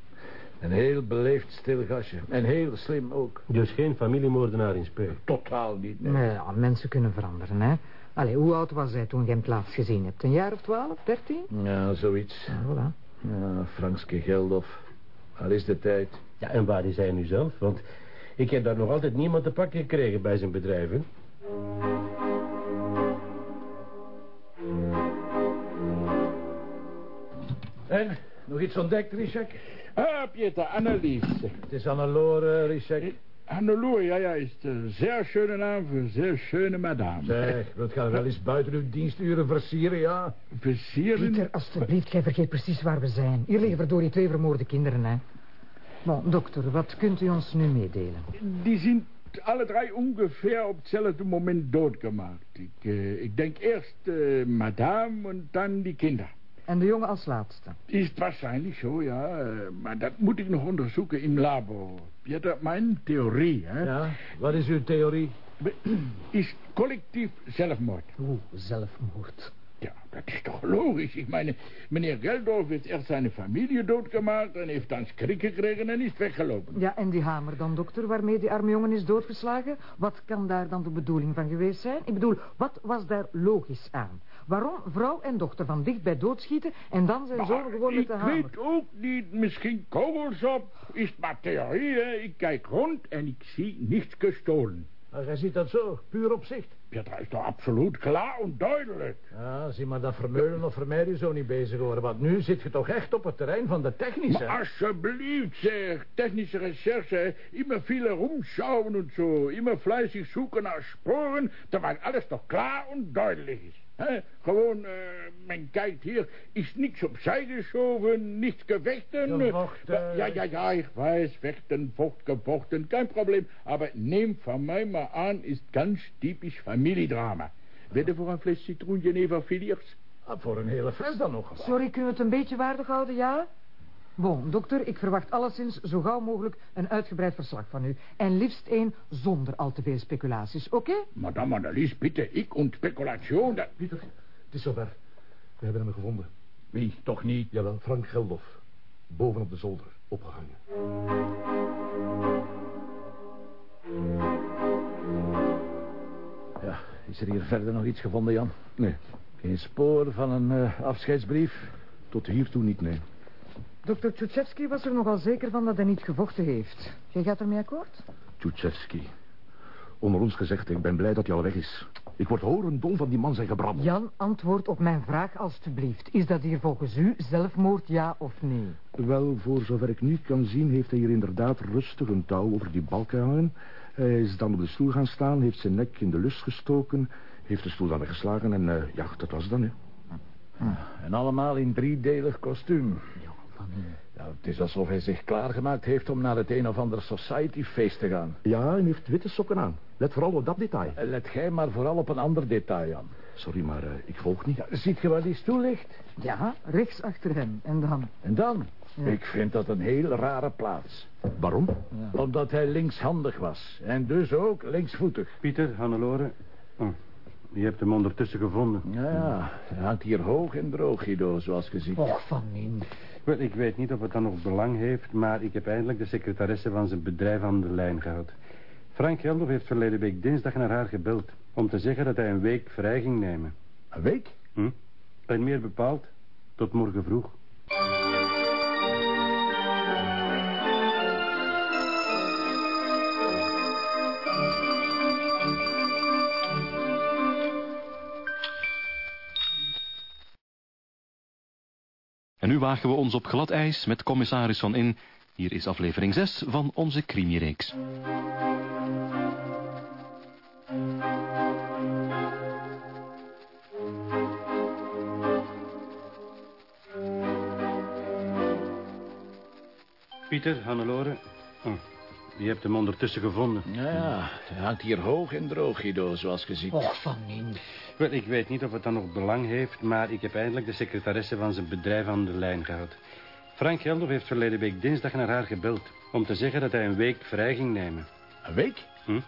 heel beleefd stil gastje. En heel slim ook. Dus geen familiemoordenaar in speur? Totaal niet, nee. nee ja, mensen kunnen veranderen, hè. Allee, hoe oud was hij toen je hem laatst gezien hebt? Een jaar of twaalf, dertien? Ja, zoiets. Ja, voilà. Ja, Frankske Geldof. Waar is de tijd? Ja, en waar is hij nu zelf? Want ik heb daar nog altijd niemand te pakken gekregen bij zijn bedrijven. En, nog iets ontdekt, Richek? Ah, Pieter, Annelies. Het is Annelore, Richek. Hannelore, ja, ja, is een zeer schöne naam voor een zeer schöne madame. Zeg, wilt gaan wel eens buiten uw diensturen versieren, ja? Versieren? Pieter, alstublieft, jij vergeet precies waar we zijn. Hier liggen verdorie twee vermoorde kinderen, hè. Bon, dokter, wat kunt u ons nu meedelen? Die zijn alle drie ongeveer op hetzelfde moment doodgemaakt. Ik, uh, ik denk eerst uh, madame en dan die kinderen. En de jongen als laatste? Is het waarschijnlijk zo, ja. Uh, maar dat moet ik nog onderzoeken in labo. Ja, dat mijn theorie, hè. Ja, wat is uw theorie? Is collectief zelfmoord. Oeh, zelfmoord. Ja, dat is toch logisch. Ik meine, meneer Geldorf heeft eerst zijn familie doodgemaakt... en heeft dan schrik gekregen en is weggelopen. Ja, en die hamer dan, dokter, waarmee die arme jongen is doodgeslagen? Wat kan daar dan de bedoeling van geweest zijn? Ik bedoel, wat was daar logisch aan? Waarom vrouw en dochter van dichtbij doodschieten... en dan zijn zoon gewoon met de hamer? Ik weet ook niet, misschien kogels op. Is maar theorie, hè? Ik kijk rond en ik zie niets gestolen. Maar jij ziet dat zo, puur op zicht. Ja, dat is toch absoluut klaar en duidelijk. Ja, zie maar dat Vermeulen of Vermeijden zo niet bezig horen. Want nu zit je toch echt op het terrein van de technische. Maar alsjeblieft, zeg. Technische recherche. Immer veel rumschauen en zo. Immer fleißig zoeken naar sporen. Terwijl alles toch klaar en duidelijk is. He, gewoon, uh, men kijkt hier, is niks opzij geschoven, niets gevechten. Gevochten. Ja, ja, ja, ik weiß, vechten, vocht, gevochten, kein Problem. Aber neem van mij maar aan, is ganz typisch familiedrama. Wedden voor een fles citroen Geneva Filiers? Ah, voor een hele fles dan nog. Sorry, kunnen we het een beetje waardig houden, ja? Bon, dokter, ik verwacht alleszins zo gauw mogelijk een uitgebreid verslag van u. En liefst één zonder al te veel speculaties, oké? Madame Annelies, bitte, ik und speculation. Dat... Pieter, het is zover. We hebben hem gevonden. Wie, toch niet? Jawel, Frank Geldof. Boven op de zolder, opgehangen. Ja, is er hier verder nog iets gevonden, Jan? Nee, Geen spoor van een eh, afscheidsbrief? tot hiertoe niet, nee. Dokter Tchutchevsky was er nogal zeker van dat hij niet gevochten heeft. Jij gaat ermee akkoord? Tchutchevsky. Onder ons gezegd, ik ben blij dat hij al weg is. Ik word horendol van die man zijn gebrabbel. Jan, antwoord op mijn vraag alstublieft. Is dat hier volgens u zelfmoord, ja of nee? Wel, voor zover ik nu kan zien, heeft hij hier inderdaad rustig een touw over die balk gehangen. Hij is dan op de stoel gaan staan, heeft zijn nek in de lus gestoken, heeft de stoel dan weggeslagen en eh, ja, dat was het dan, hè. En allemaal in driedelig kostuum. Ja, het is alsof hij zich klaargemaakt heeft om naar het een of ander society-feest te gaan. Ja, hij heeft witte sokken aan. Let vooral op dat detail. Eh, Let gij maar vooral op een ander detail aan. Sorry, maar eh, ik volg niet. Ja, ziet je waar die stoel ligt? Ja, rechts achter hem. En dan? En dan? Ja. Ik vind dat een heel rare plaats. Waarom? Omdat hij linkshandig was. En dus ook linksvoetig. Pieter, Hannelore. Oh, je hebt hem ondertussen gevonden. Ja, ja. Hij hangt hier hoog en droog, Guido, zoals je ziet. Och, van in. Wel, ik weet niet of het dan nog belang heeft... maar ik heb eindelijk de secretaresse van zijn bedrijf aan de lijn gehad. Frank Geldof heeft verleden week dinsdag naar haar gebeld... om te zeggen dat hij een week vrij ging nemen. Een week? Hm? En meer bepaald, tot morgen vroeg. En nu wagen we ons op glad ijs met commissaris Van In. Hier is aflevering 6 van onze crimireeks. Pieter, Hannelore. Oh, je hebt hem ondertussen gevonden. Ja, ja. Hij hangt hier hoog en droog, Guido, zoals je ziet. Och, van in. Wel, ik weet niet of het dan nog belang heeft... maar ik heb eindelijk de secretaresse van zijn bedrijf aan de lijn gehad. Frank Geldof heeft verleden week dinsdag naar haar gebeld... om te zeggen dat hij een week vrij ging nemen. Een week? Hm?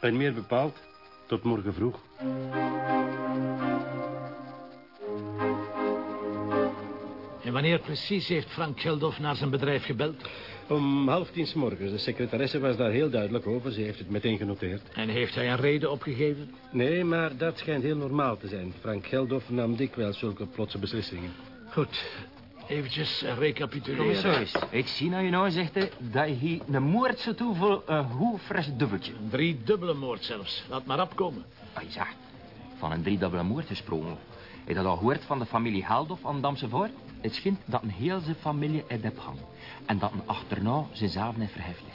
En meer bepaald, tot morgen vroeg. En wanneer precies heeft Frank Geldof naar zijn bedrijf gebeld? Om half tien 's morgens. De secretaresse was daar heel duidelijk over. Ze heeft het meteen genoteerd. En heeft hij een reden opgegeven? Nee, maar dat schijnt heel normaal te zijn. Frank Geldof nam dikwijls zulke plotse beslissingen. Goed. Eventjes eh, recapituleren. Commissaris, ik zie nou je nou zegt hè, dat je hier een moord zou doen voor een hoe fris dubbeltje. Een driedubbele moord zelfs. Laat maar opkomen. Ah, ja, van een driedubbele moord gesproken. Heb je dat al gehoord van de familie Heldof aan Damse Voort? Het schijnt dat een heel zijn familie in heb hangt. En dat een achterna zijn zaven heeft verheffeld.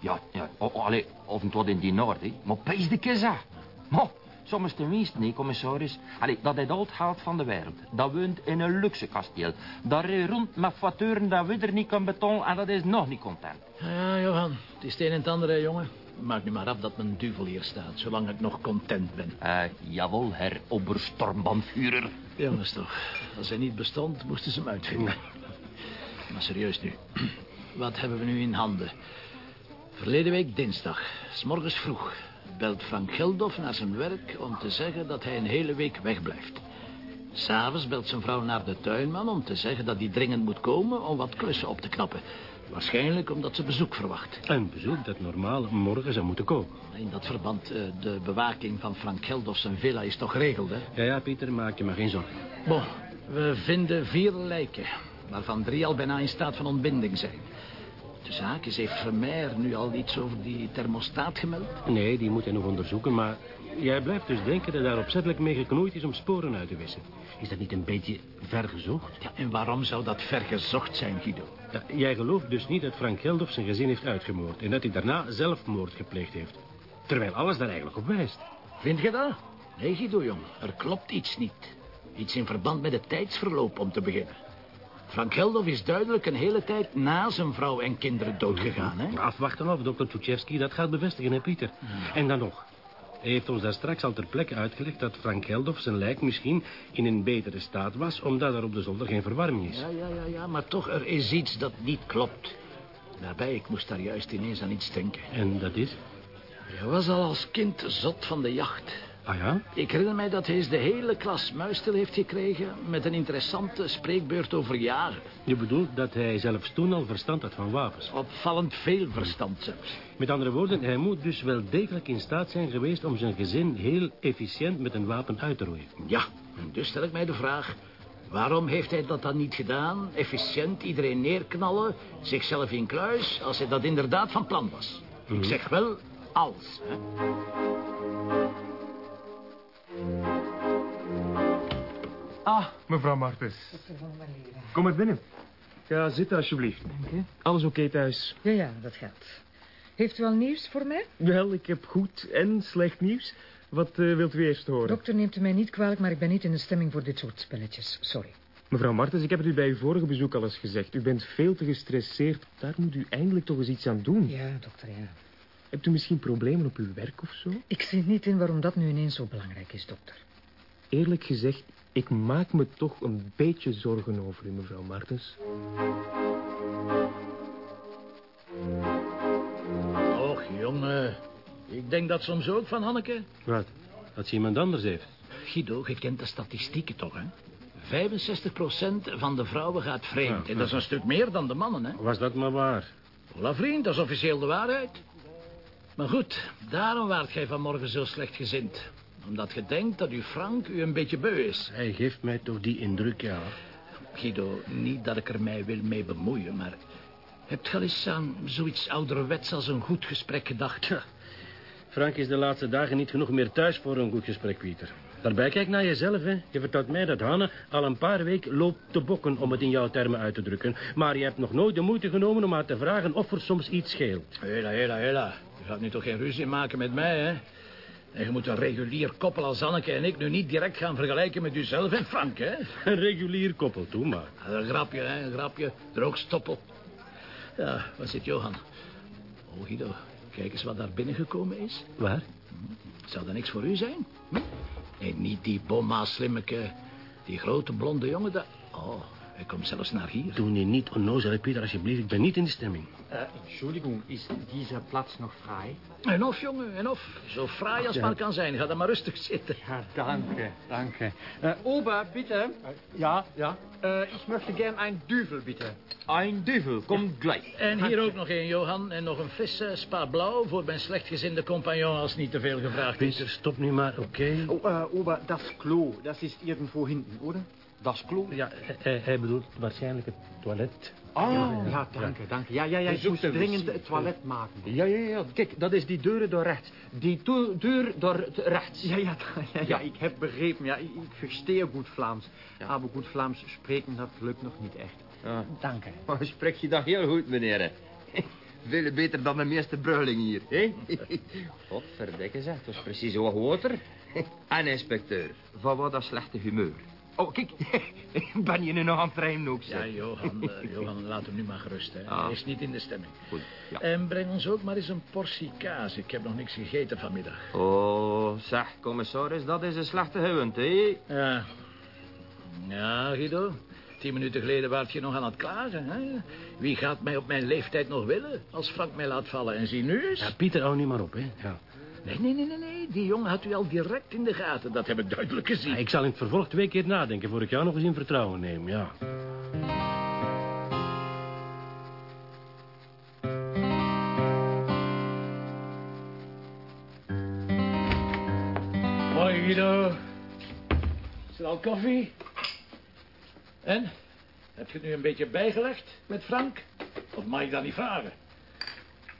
Ja, ja, oh, oh, allee, of het wat in die noord, hè. Maar pees de keza. Maar, soms tenminste niet, commissaris. Allee, dat het geld van de wereld. Dat woont in een luxe kasteel. Dat rond met facturen dat we er niet kunnen betalen en dat is nog niet content. Ja, Johan. Het is het een en het andere, hè, jongen. Maak nu maar af dat mijn duvel hier staat, zolang ik nog content ben. Eh, jawel, her Oberstormbandvurer. Jongens toch, als hij niet bestond, moesten ze hem uitvinden. Maar serieus nu. Wat hebben we nu in handen? Verleden week dinsdag, s morgens vroeg, belt Frank Geldof naar zijn werk om te zeggen dat hij een hele week wegblijft. S'avonds belt zijn vrouw naar de tuinman om te zeggen dat hij dringend moet komen om wat klussen op te knappen. Waarschijnlijk omdat ze bezoek verwacht. Een bezoek dat normaal morgen zou moeten komen. In dat verband, eh, de bewaking van Frank Geldof zijn villa is toch geregeld, hè? Ja, ja, Pieter, maak je maar geen zorgen. Bon, we vinden vier lijken, waarvan drie al bijna in staat van ontbinding zijn. De zaak is, heeft Vermeer nu al iets over die thermostaat gemeld? Nee, die moet hij nog onderzoeken, maar... Jij blijft dus denken dat daar opzettelijk mee geknoeid is om sporen uit te wissen. Is dat niet een beetje ver gezocht? Ja, en waarom zou dat vergezocht zijn, Guido? Ja, jij gelooft dus niet dat Frank Geldof zijn gezin heeft uitgemoord... en dat hij daarna zelfmoord gepleegd heeft. Terwijl alles daar eigenlijk op wijst. Vind je dat? Nee, Guido, jong. Er klopt iets niet. Iets in verband met het tijdsverloop, om te beginnen. Frank Geldof is duidelijk een hele tijd na zijn vrouw en kinderen doodgegaan, hè? Afwachten of dokter Tchutchevsky dat gaat bevestigen, hè, Pieter? En dan nog. Hij heeft ons daar straks al ter plekke uitgelegd dat Frank Geldof zijn lijk misschien in een betere staat was, omdat er op de zolder geen verwarming is. Ja, ja, ja, ja, maar toch, er is iets dat niet klopt. Daarbij, ik moest daar juist ineens aan iets denken. En dat is? Je was al als kind zot van de jacht. Ah ja? Ik herinner mij dat hij eens de hele klas muistel heeft gekregen... met een interessante spreekbeurt over jagen. Je bedoelt dat hij zelfs toen al verstand had van wapens? Opvallend veel verstand zelfs. Met andere woorden, hij moet dus wel degelijk in staat zijn geweest... om zijn gezin heel efficiënt met een wapen uit te roeien. Ja, en dus stel ik mij de vraag... waarom heeft hij dat dan niet gedaan? Efficiënt, iedereen neerknallen, zichzelf in kluis... als hij dat inderdaad van plan was. Ik zeg wel als, hè. Ah, mevrouw Martens. Kom maar binnen. Ga zitten, alsjeblieft. Dank u. Alles oké thuis? Ja, ja, dat gaat. Heeft u al nieuws voor mij? Wel, ik heb goed en slecht nieuws. Wat eh, wilt u eerst horen? Dokter neemt u mij niet kwalijk, maar ik ben niet in de stemming voor dit soort spelletjes. Sorry. Mevrouw Martens, ik heb het u bij uw vorige bezoek al eens gezegd. U bent veel te gestresseerd. Daar moet u eindelijk toch eens iets aan doen. Ja, dokter, ja. Hebt u misschien problemen op uw werk of zo? Ik zie niet in waarom dat nu ineens zo belangrijk is, dokter. Eerlijk gezegd, ik maak me toch een beetje zorgen over u, mevrouw Martens. Och, jongen. Ik denk dat soms ook van Hanneke. Wat? Dat ze iemand anders heeft? Guido, je kent de statistieken toch, hè? 65% van de vrouwen gaat vreemd. Ja, en dat is een stuk meer dan de mannen, hè? Was dat maar waar? Hola, vriend, dat is officieel de waarheid. Maar goed, daarom waart gij vanmorgen zo slecht gezind. Omdat je denkt dat uw Frank u een beetje beu is. Hij geeft mij toch die indruk, ja. Guido, niet dat ik er mij wil mee bemoeien, maar... Hebt je al eens aan zoiets ouderwets als een goed gesprek gedacht? Frank is de laatste dagen niet genoeg meer thuis voor een goed gesprek, Pieter. Daarbij kijk naar jezelf, hè. Je vertelt mij dat Hanne al een paar weken loopt te bokken om het in jouw termen uit te drukken. Maar je hebt nog nooit de moeite genomen om haar te vragen of er soms iets scheelt. Hela, hela, hela. Je gaat nu toch geen ruzie maken met mij, hè? En je moet een regulier koppel als Anneke en ik nu niet direct gaan vergelijken met uzelf en Frank, hè? Een regulier koppel, toe maar. Een grapje, hè? Een grapje. Droogstoppel. Ja, waar zit Johan? Oh, Guido, kijk eens wat daar binnengekomen is. Waar? Zou dat niks voor u zijn? Hm? Nee, niet die bomma slimmeke. Die grote blonde jongen daar. Oh, hij komt zelfs naar hier. Doe nu niet onnozel, hè, Pieter, alsjeblieft. Ik ben niet in de stemming. Äh, Entschuldigung, ist dieser Platz noch frei? En of, jongen, en of. Zo fraai als Ja. maar kan zijn. Ga dan maar rustig zitten. Ja, danke, danke. Äh, Ober, bitte. ja, ja. Äh, ich möchte gern ein Düvel, bitte. Ein Düvel, kom gleich. En hier ook nog een, Johan. En nog een frisse spa blauw voor mijn slechtgezinde compagnon als niet te veel gevraagd is. Pieter, stop nu maar, oké? Oh, äh, Ober, das Klo, das ist irgendwo hinten, oder? Das Klo? Ja, hij, hij bedoelt waarschijnlijk het toilet. Ah, ja, danke, danke. Ja, ja, ja, ich muss dringend het toilet maken. Ja, ja, ja. Kijk, dat is die deur door rechts. Die deur door rechts. Ja, ja, ja, ja, ich habe begriffen. Ja, ich verstehe gut Vlaams. Aber gut Vlaams spreken, dat lukt nog niet echt. Ja. Danke. Maar spreek je dat heel goed, meneer. Veel beter dan de meeste bruiling hier, hè? Godverdikke zeg, dat is precies wat water. En inspecteur, van wat dat slechte humeur. Oh, kijk, ben je nu nog aan het rijmen ook, Ja? Johan, eh, Johan, laat hem nu maar gerust. Hè. Ah. Hij is niet in de stemming. Goed, ja. En breng ons ook maar eens een portie kaas. Ik heb nog niks gegeten vanmiddag. Oh, zeg, commissaris, dat is een slechte gewend, hè? Ja. Ja, Guido. Tien minuten geleden waart je nog aan het klagen, hè? Wie gaat mij op mijn leeftijd nog willen als Frank mij laat vallen? En zie nu eens. Ja, Pieter, hou nu maar op, hè. Ja. Nee, nee, nee, nee, nee. Die jongen had u al direct in de gaten. Dat heb ik duidelijk gezien. Ja, ik zal in het vervolg twee keer nadenken voor ik jou nog eens in vertrouwen neem, ja. Mooi, Guido. Is er al koffie? En? Heb je het nu een beetje bijgelegd met Frank? Of mag ik dat niet vragen?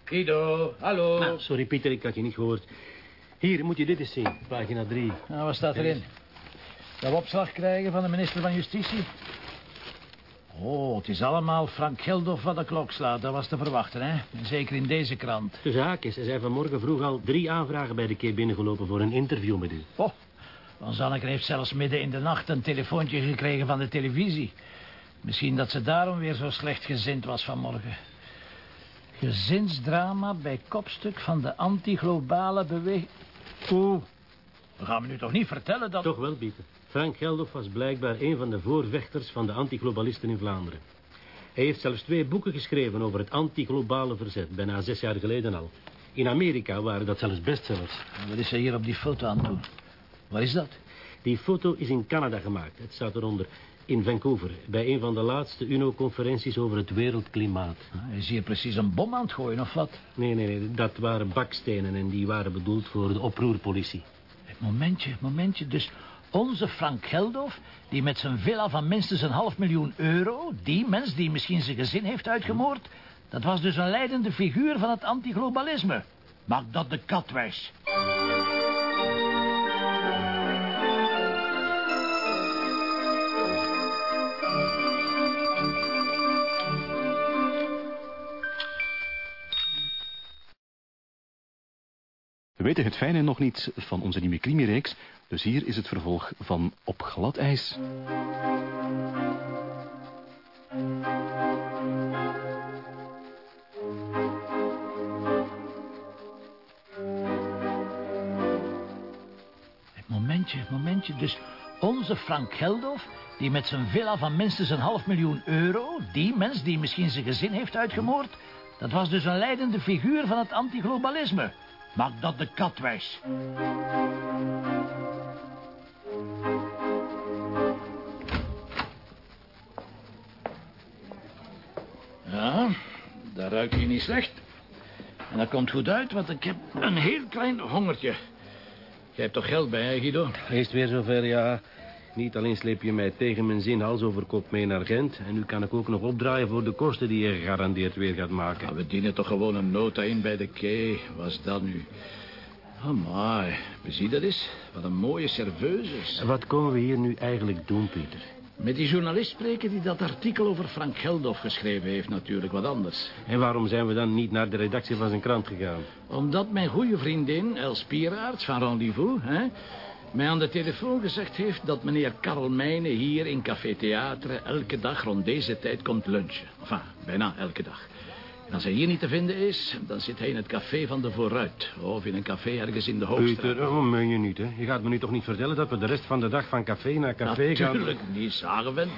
Guido, hallo. Nou, sorry, Pieter, ik had je niet gehoord. Hier, moet je dit eens zien, pagina 3. Nou, wat staat erin? Dat we opslag krijgen van de minister van Justitie? Oh, het is allemaal Frank Geldof wat de klok slaat. Dat was te verwachten, hè? Zeker in deze krant. De zaak is, er zijn vanmorgen vroeg al drie aanvragen bij de keer binnengelopen voor een interview met u. Oh, Van Zanneke heeft zelfs midden in de nacht een telefoontje gekregen van de televisie. Misschien dat ze daarom weer zo slecht gezind was vanmorgen. Gezinsdrama bij kopstuk van de anti-globale beweging. Oeh. We gaan me nu toch niet vertellen dat... Toch wel, Pieter. Frank Geldof was blijkbaar een van de voorvechters van de antiglobalisten in Vlaanderen. Hij heeft zelfs twee boeken geschreven over het antiglobale verzet, bijna zes jaar geleden al. In Amerika waren dat zelfs bestsellers. Wat is er hier op die foto aan toe? Waar is dat? Die foto is in Canada gemaakt. Het staat eronder. In Vancouver, bij een van de laatste UNO-conferenties over het wereldklimaat. Ah, Is hier precies een bom aan het gooien, of wat? Nee, nee, nee, dat waren bakstenen en die waren bedoeld voor de oproerpolitie. Momentje, momentje. Dus onze Frank Geldof, die met zijn villa van minstens een half miljoen euro... die mens die misschien zijn gezin heeft uitgemoord... dat was dus een leidende figuur van het antiglobalisme. Maak dat de kat wijs. Weten het fijne nog niet van onze nieuwe crimireeks, dus hier is het vervolg van Op glad ijs. Momentje, momentje. Dus onze Frank Geldof, die met zijn villa van minstens een half miljoen euro... die mens die misschien zijn gezin heeft uitgemoord... dat was dus een leidende figuur van het antiglobalisme. Maak dat de kat wijs. Ja, dat ruikt hier niet slecht. En dat komt goed uit, want ik heb een heel klein hongertje. Jij hebt toch geld bij, hè, Guido? Is weer zover, ja. Niet alleen sleep je mij tegen mijn zin hals over kop mee naar Gent... en nu kan ik ook nog opdraaien voor de kosten die je gegarandeerd weer gaat maken. Ja, we dienen toch gewoon een nota in bij de kei. Wat is dat nu? Oh, my. Bezie dat eens. Wat een mooie serveuse. Wat komen we hier nu eigenlijk doen, Pieter? Met die journalist spreken die dat artikel over Frank Geldof geschreven heeft natuurlijk wat anders. En waarom zijn we dan niet naar de redactie van zijn krant gegaan? Omdat mijn goede vriendin Els Pieraerts van Rendezvous... Hè, mij aan de telefoon gezegd heeft dat meneer Karel Meijnen hier in Café Theater... elke dag rond deze tijd komt lunchen. Enfin, bijna elke dag. En als hij hier niet te vinden is, dan zit hij in het café van de Vooruit. Of in een café ergens in de Hoogstraat. Pieter, oh, meen je niet, hè? Je gaat me nu toch niet vertellen dat we de rest van de dag van café naar café gaan... Natuurlijk niet, Zagenwend.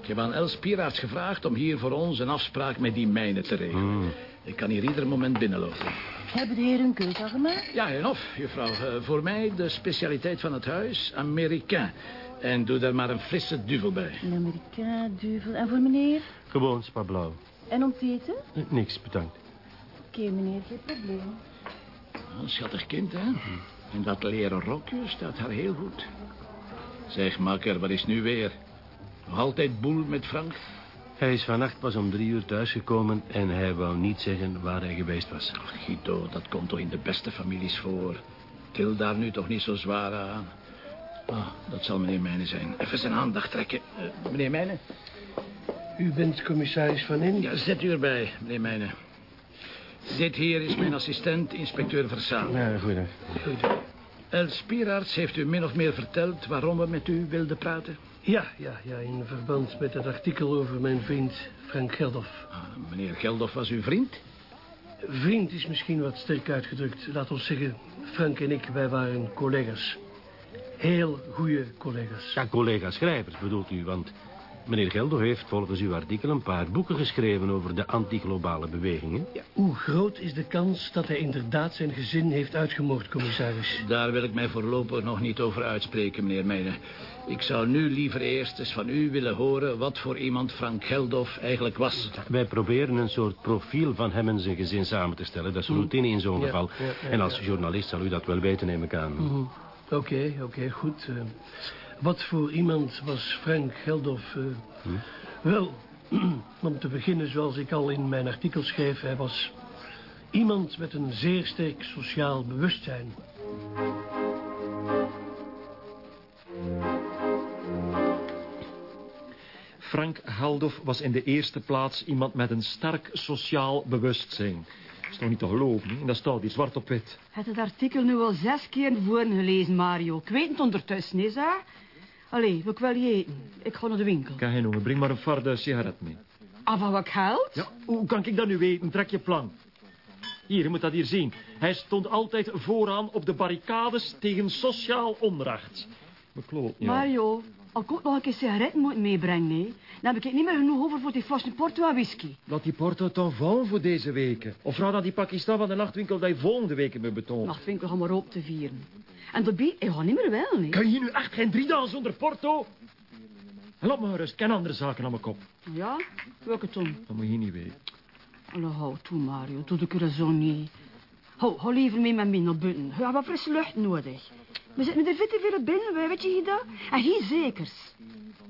Ik heb aan Els Pieraerts gevraagd om hier voor ons een afspraak met die mijnen te regelen. Hmm. Ik kan hier ieder moment binnenlopen. Hebben de heren een keus al gemaakt? Ja, en of, juffrouw. Eh, voor mij de specialiteit van het huis, Amerikaan. En doe daar maar een frisse duvel bij. Een Amerikaan, duvel. En voor meneer? Gewoon spa blauw. En om te eten? Niks, bedankt. Oké, meneer, geen probleem. Een schattig kind, hè? En dat leren rokje staat haar heel goed. Zeg, makker, wat is nu weer? Nog altijd boel met Frank? Hij is vannacht pas om drie uur thuisgekomen... en hij wou niet zeggen waar hij geweest was. Ach, Guido, dat komt toch in de beste families voor. Til daar nu toch niet zo zwaar aan. Ah, dat zal meneer Mijnen zijn. Even zijn aandacht trekken. Eh, meneer Mijnen? U bent commissaris Van In? Ja, zet u erbij, meneer Mijnen. Dit hier is mijn assistent, inspecteur Versaal. Ja, goeiedag. Els Pieraerts heeft u min of meer verteld waarom we met u wilden praten? Ja, ja, ja, in verband met het artikel over mijn vriend Frank Geldof. Ah, meneer Geldof was uw vriend? Vriend is misschien wat sterk uitgedrukt. Laat ons zeggen, Frank en ik, wij waren collega's. Heel goede collega's. Ja, collega-schrijvers bedoelt u, want... Meneer Geldof heeft volgens uw artikel een paar boeken geschreven over de antiglobale bewegingen. Ja, hoe groot is de kans dat hij inderdaad zijn gezin heeft uitgemoord, commissaris? Daar wil ik mij voorlopig nog niet over uitspreken, meneer Mijnen. Ik zou nu liever eerst eens van u willen horen wat voor iemand Frank Geldof eigenlijk was. Wij proberen een soort profiel van hem en zijn gezin samen te stellen. Dat is routine in zo'n Ja, geval. ja, ja, en als ja. journalist zal u dat wel weten, neem ik aan. Mhm. Oké, oké, goed. Wat voor iemand was Frank Geldof? eh? Wel, om te beginnen, zoals ik al in mijn artikel schreef... hij was iemand met een zeer sterk sociaal bewustzijn. Frank Geldof was in de eerste plaats iemand met een sterk sociaal bewustzijn. Dat is toch niet te geloven, dat staat hier zwart op wit. Het het artikel nu al zes keer voorgelezen, Mario. Ik weet het ondertussen, is hè? Allee, wil ik wel eten. Ik ga naar de winkel. Kijk, jongen, breng maar een farde sigaret mee. Af van wat geld? Ja, hoe kan ik dat nu weten? Trek je plan. Hier, je moet dat hier zien. Hij stond altijd vooraan op de barricades tegen sociaal onrecht. Bekloot, ja. Mario, al ik ook nog een keer sigaretten moet meebrengen, nee. Dan heb ik niet meer genoeg over voor die flesje Porto en whisky. Laat die porto dan vallen voor deze weken. Of vraag dat die Pakistan van de nachtwinkel dat je volgende week me betoont. Nachtwinkel gaan maar op te vieren. En bier, hij gaat niet meer wel, nee. Kan je nu echt geen drie dagen zonder porto? En laat me rust, ken andere zaken aan mijn kop. Ja? Welke toen? Dat moet je niet weten. Allee, hou toe, Mario. Doe de zo niet. Hou, hou liever mee met mij naar buiten. We hebben frisse lucht nodig. We zitten met de witte veel binnen, wij, weet je dat? En geen zekers.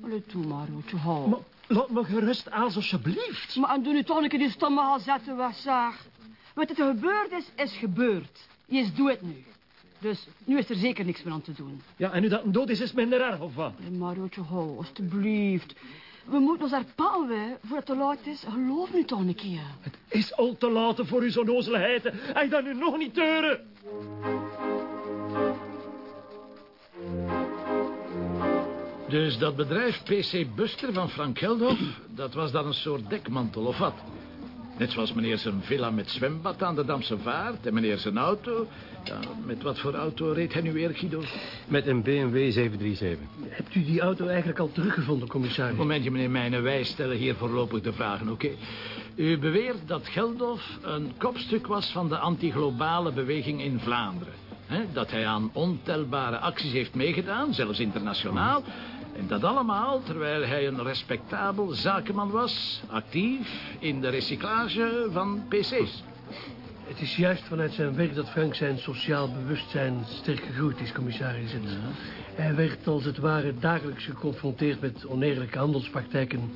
Allee, toe, toe, hou. Maar laat me gerust, Els, alsjeblieft. Maar en doe nu toch een keer die stomme al zetten, zeg. Wat er gebeurd is, is gebeurd. Yes, doe het nu. Dus nu is er zeker niks meer aan te doen. Ja, en nu dat een dood is, is het minder erg, of wat? Nee, Mariootje, hou, alstublieft. We moeten ons herpakken, hè, voordat het te laat is. Geloof nu toch een keer. Het is al te laat voor uw zo'n nozelheid. En dat nu nog niet teuren. Dus dat bedrijf PC Buster van Frank Geldhoff, dat was dan een soort dekmantel, of wat? Net zoals meneer zijn villa met zwembad aan de Damse Vaart... en meneer zijn auto. Ja, met wat voor auto reed hij nu weer, Guido? Met een BMW 737. Hebt u die auto eigenlijk al teruggevonden, commissaris? Momentje, meneer Mijnen. Wij stellen hier voorlopig de vragen, oké? U beweert dat Geldof een kopstuk was van de antiglobale beweging in Vlaanderen. Hè? Dat hij aan ontelbare acties heeft meegedaan, zelfs internationaal... En dat allemaal terwijl hij een respectabel zakenman was... actief in de recyclage van pc's. Het is juist vanuit zijn werk dat Frank zijn sociaal bewustzijn sterk gegroeid is, commissaris. Hij werd als het ware dagelijks geconfronteerd met oneerlijke handelspraktijken...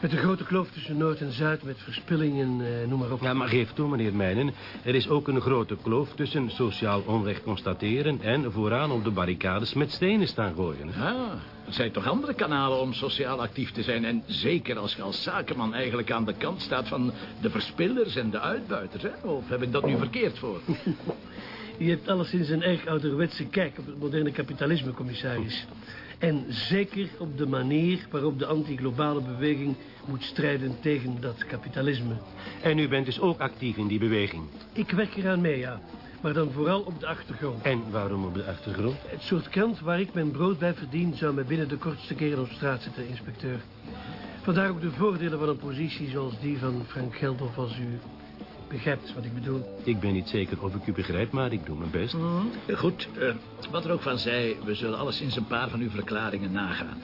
Met de grote kloof tussen Noord en Zuid, met verspillingen, eh, noem maar op. Ja, maar geef toe, meneer Mijnen. Er is ook een grote kloof tussen sociaal onrecht constateren... en vooraan op de barricades met stenen staan gooien. Ja, er zijn toch andere kanalen om sociaal actief te zijn. En zeker als je als zakenman eigenlijk aan de kant staat van de verspillers en de uitbuiters. Hè? Of heb ik dat nu verkeerd voor? Je hebt alleszins een erg ouderwetse kijk op het moderne kapitalisme, commissaris. En zeker op de manier waarop de anti-globale beweging moet strijden tegen dat kapitalisme. En u bent dus ook actief in die beweging? Ik werk eraan mee, ja. Maar dan vooral op de achtergrond. En waarom op de achtergrond? Het soort krant waar ik mijn brood bij verdien... zou me binnen de kortste keren op straat zetten, inspecteur. Vandaar ook de voordelen van een positie zoals die van Frank Geldof als u begrijpt wat ik bedoel. Ik ben niet zeker of ik u begrijp, maar ik doe mijn best. Mm. Goed, uh, wat er ook van zij, we zullen alles in een paar van uw verklaringen nagaan.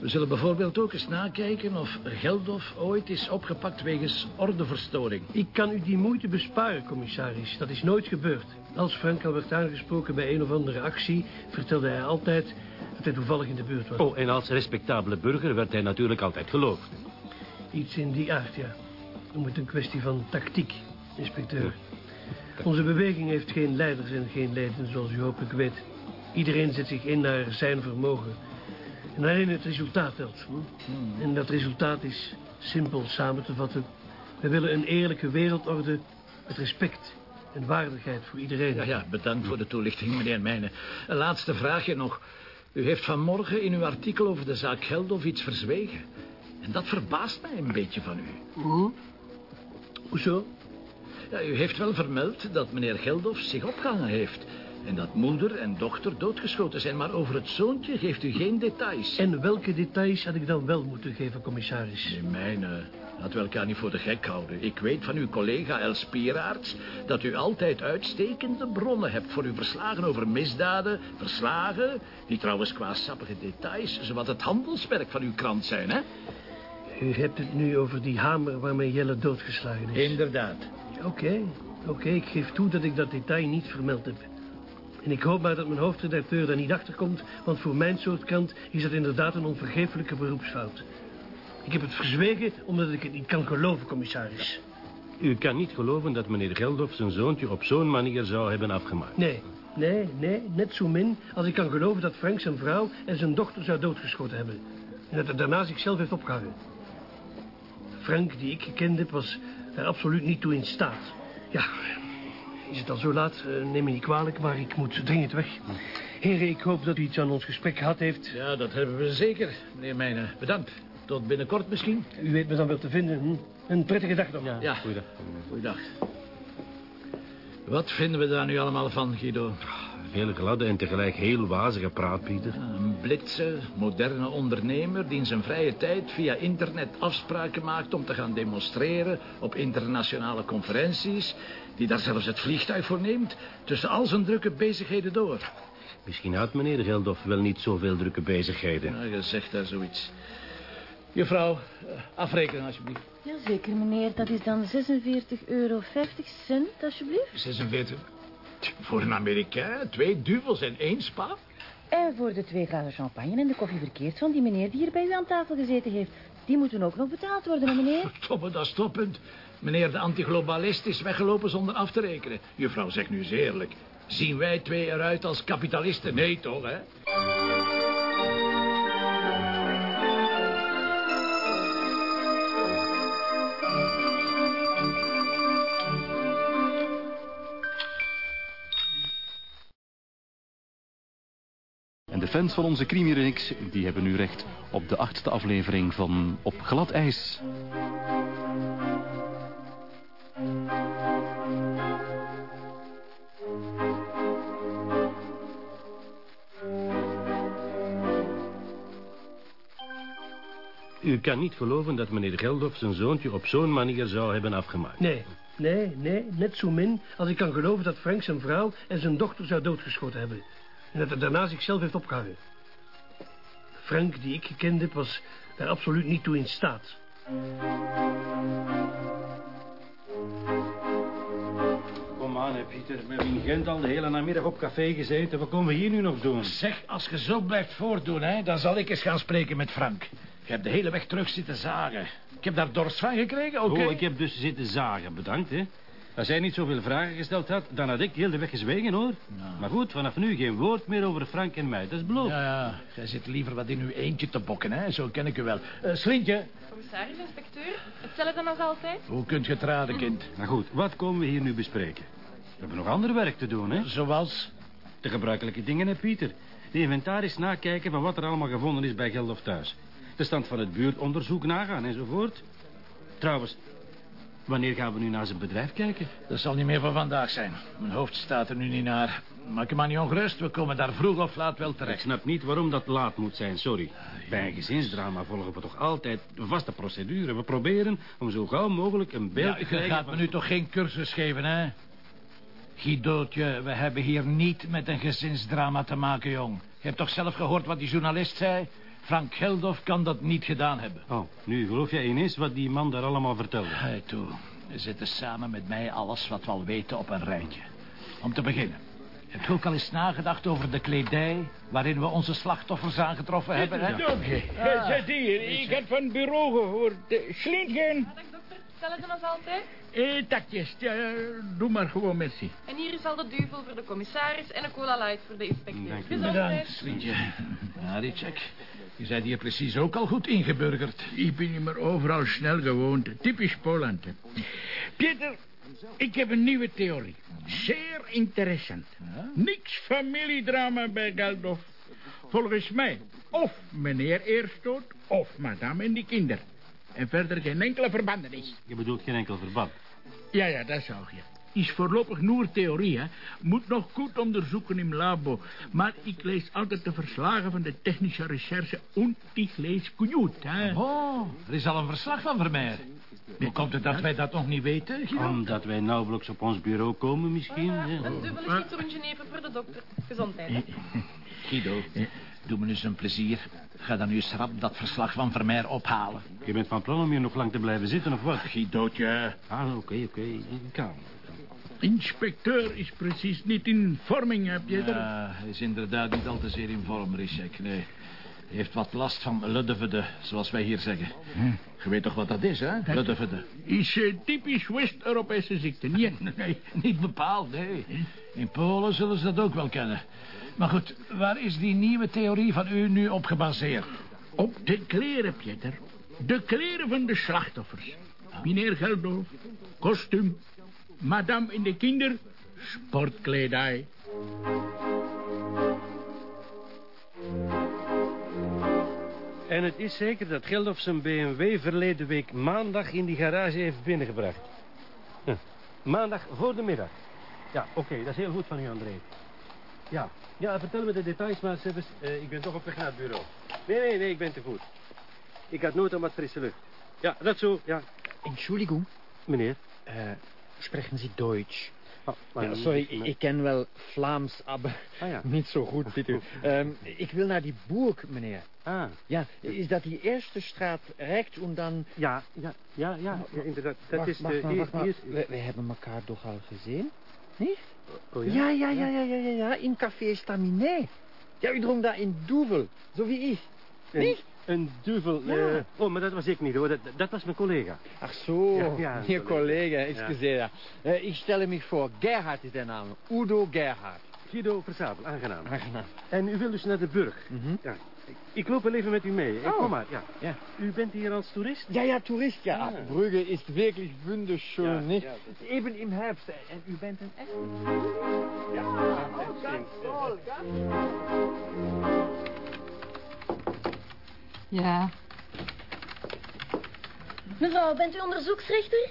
We zullen bijvoorbeeld ook eens nakijken of Geldof ooit is opgepakt wegens ordeverstoring. Ik kan u die moeite besparen, commissaris. Dat is nooit gebeurd. Als Frank al werd aangesproken bij een of andere actie... vertelde hij altijd dat hij toevallig in de buurt was. Oh, en als respectabele burger werd hij natuurlijk altijd geloofd. Iets in die aard, ja. Noem het een kwestie van tactiek, inspecteur. Onze beweging heeft geen leiders en geen leden, zoals u hopelijk weet. Iedereen zet zich in naar zijn vermogen. En alleen het resultaat telt. Hm? En dat resultaat is simpel samen te vatten. We willen een eerlijke wereldorde met respect en waardigheid voor iedereen. Ja, ja, bedankt voor de toelichting, meneer Mijnen. Een laatste vraagje nog. U heeft vanmorgen in uw artikel over de zaak Geldof iets verzwegen. En dat verbaast mij een beetje van u. Hoe? Hoezo? Ja, u heeft wel vermeld dat meneer Geldof zich opgehangen heeft... En dat moeder en dochter doodgeschoten zijn. Maar over het zoontje geeft u geen details. En welke details had ik dan wel moeten geven, commissaris? Nee, mijne. Laten we elkaar niet voor de gek houden. Ik weet van uw collega Els Pieraerts... dat u altijd uitstekende bronnen hebt voor uw verslagen over misdaden. Verslagen die trouwens qua sappige details... zowat het handelswerk van uw krant zijn, hè? U hebt het nu over die hamer waarmee Jelle doodgeslagen is. Inderdaad. Oké, oké. ik geef toe dat ik dat detail niet vermeld heb. En ik hoop maar dat mijn hoofdredacteur daar niet achter komt... want voor mijn soort krant is dat inderdaad een onvergeeflijke beroepsfout. Ik heb het verzwegen omdat ik het niet kan geloven, commissaris. U kan niet geloven dat meneer Geldof zijn zoontje op zo'n manier zou hebben afgemaakt? Nee, nee, nee, net zo min als ik kan geloven dat Frank zijn vrouw en zijn dochter zou doodgeschoten hebben. En dat hij daarna zichzelf heeft opgehangen. Frank, die ik gekend heb, was er absoluut niet toe in staat. Ja, is het al zo laat? Uh, neem me niet kwalijk, maar ik moet dringend weg. Heren, ik hoop dat u iets aan ons gesprek gehad heeft. Ja, dat hebben we zeker, meneer Mijnen. Bedankt. Tot binnenkort misschien. U weet me dan wel te vinden. Hm? Een prettige dag nog. Ja, ja. goeiedag. Goeiedag. Wat vinden we daar nu allemaal van, Guido? Veel gladde en tegelijk heel wazige praat, Pieter. Een blitse, moderne ondernemer die in zijn vrije tijd via internet afspraken maakt om te gaan demonstreren op internationale conferenties, die daar zelfs het vliegtuig voor neemt, tussen al zijn drukke bezigheden door. Misschien had meneer Geldof wel niet zoveel drukke bezigheden. Nou, je zegt daar zoiets. Juffrouw, eh, afrekenen alsjeblieft. Jazeker, meneer. Dat is dan 46,50 euro cent, alsjeblieft. 46. Voor een Amerikaan, twee duvels en één spa? En voor de twee glazen champagne en de koffie verkeerd van die meneer die hier bij u aan tafel gezeten heeft. Die moeten ook nog betaald worden, meneer. Toppen, dat is toppunt. Meneer de antiglobalist is weggelopen zonder af te rekenen. Juffrouw, zeg nu eens eerlijk. Zien wij twee eruit als kapitalisten? Nee, toch, hè? En de fans van onze crimireeks, die hebben nu recht op de achtste aflevering van Op glad ijs. U kan niet geloven dat meneer Geldof zijn zoontje op zo'n manier zou hebben afgemaakt. Nee, nee, nee, net zo min als ik kan geloven dat Frank zijn vrouw en zijn dochter zou doodgeschoten hebben. En dat hij daarna zichzelf heeft opgehangen. Frank, die ik gekend heb, was daar absoluut niet toe in staat. Kom aan, hè, Pieter. We hebben in Gent al de hele namiddag op café gezeten. Wat komen we hier nu nog doen? Zeg, als je zo blijft voortdoen, hè, dan zal ik eens gaan spreken met Frank. Je hebt de hele weg terug zitten zagen. Ik heb daar dorst van gekregen, oké? Oh, ik heb dus zitten zagen, bedankt, hè. Als hij niet zoveel vragen gesteld had, dan had ik heel de weg gezwegen, hoor. Maar goed, vanaf nu geen woord meer over Frank en mij. Dat is beloofd. Ja, ja. Jij zit liever wat in uw eentje te bokken, hè? Zo ken ik u wel. Uh, Slintje, Commissaris, inspecteur, hetzelfde als altijd? hoe kunt je het raden, kind? Nou goed, wat komen we hier nu bespreken? We hebben nog ander werk te doen, hè? Zoals? De gebruikelijke dingen, hè, Pieter. De inventaris nakijken van wat er allemaal gevonden is bij Geldof thuis. De stand van het buurtonderzoek nagaan enzovoort. Trouwens, wanneer gaan we nu naar zijn bedrijf kijken? Dat zal niet meer van vandaag zijn. Mijn hoofd staat er nu niet naar. Maak je maar niet ongerust. We komen daar vroeg of laat wel Ik terecht. snap niet waarom dat laat moet zijn, sorry. Bij een gezinsdrama volgen we toch altijd een vaste procedure. We proberen om zo gauw mogelijk een beeld Ja, te je krijgen gaat me nu toch geen cursus geven, hè? Guidootje, we hebben hier niet met een gezinsdrama te maken, jong. Je hebt toch zelf gehoord wat die journalist zei? Frank Geldof kan dat niet gedaan hebben. Oh, nu geloof jij ineens wat die man daar allemaal vertelde. Hey, toe. We zitten samen met mij alles wat we al weten op een rijtje. Om te beginnen. Heb je ook al eens nagedacht over de kledij... waarin we onze slachtoffers aangetroffen hebben? hè? Oké, Ah, zet hier. Ik heb van het bureau gehoord. Eh, Slintgen. Hetzelfde als altijd? Eh, takjes. Ja, doe maar gewoon, merci. En hier is al de duvel voor de commissaris en een cola light voor de inspecteur. Bedankt, Gezondheid. Slintje. Ja, die check. Je bent hier precies ook al goed ingeburgerd. Ik ben niet meer overal snel gewoond. Typisch Poland. hè. Pieter, ik heb een nieuwe theorie. Zeer interessant. Niks familiedrama bij Geldof. Volgens mij of meneer eerst dood, of madame en die kinderen. En verder geen enkele verbandenis. Je bedoelt geen enkel verband. Ja, ja, dat zou je. Is voorlopig nur theorie, hè. Moet nog goed onderzoeken in labo. Maar ik lees altijd de verslagen van de technische recherche und ik lees goed, hè. Oh, er is al een verslag van Vermeer. Hoe komt het dat wij dat nog niet weten, Guido? Omdat wij nauwelijks op ons bureau komen misschien. Een dubbele citroengenever voor de dokter. Gezondheid. Guido, doe me eens een plezier. Ga dan nu eens rap dat verslag van Vermeer ophalen. Je bent van plan om hier nog lang te blijven zitten of wat? Guidootje. Ah, oké, oké. Kalm. Inspecteur is precies niet in vorming, heb je er? Ja, hij is inderdaad niet al te zeer in vorm, Richek. Nee. Hij heeft wat last van luddevede, zoals wij hier zeggen. Je weet toch wat dat is, hè? Luddevede. Is eh, typisch West-Europese ziekte, niet? Nee, niet bepaald, nee. In Polen zullen ze dat ook wel kennen. Maar goed, waar is die nieuwe theorie van u nu op gebaseerd? Op de kleren, Pieter. De kleren van de slachtoffers. Meneer Geldof, kostuum. Madame en de kinder, sportkledij. En het is zeker dat Geldof zijn BMW verleden week maandag in die garage heeft binnengebracht. Maandag voor de middag. Ja, oké, dat is heel goed van u, André. Ja, ja vertel me de details maar, Sebes. Uh, ik ben toch op weg naar het bureau. Nee, nee, nee, ik ben te voet. Ik had nood aan wat frisse lucht. Ja, dat zo, ja. Entschuldigung. Meneer? Uh, spreken Sie Deutsch? Oh, ja, sorry, ik ken wel Vlaams, maar ah, ja. niet zo goed, ziet u. Um, ik wil naar die burg, meneer. Ah. Ja, is dat die eerste straat rechts en dan... Ja, ja, ja, ja, ja inderdaad. Dat wacht, is wacht, de... maar, wacht, maar. hier- We, we hebben elkaar toch al gezien? Niet? Oh, ja? Ja, ja, ja, ja, ja, ja, ja, in café Staminet. Ja, u dronk daar in Doevel, zo wie ik. Niet? Een duvel. Ja. eh, oh, maar dat was ik niet, hoor. Dat, dat was mijn collega. Ach zo, Ja, ja, Ihr collega. Excuseer. Eh, ik stelle mich voor, Gerhard is de naam. Udo Gerhard. Guido Verzabel, aangenaam. Aangenaam. En u wil dus naar de burg? Ja. Ik, loop wel even met u mee. Oh. kom maar, ja. Ja. U bent hier als toerist? Ja, ja, Tourist, ja. Ah. Brugge is wirklich wunderschön, Ja, nicht? ja, Even im Herbst. En u bent een echt... Ja, Ja, Mevrouw, bent u onderzoeksrechter?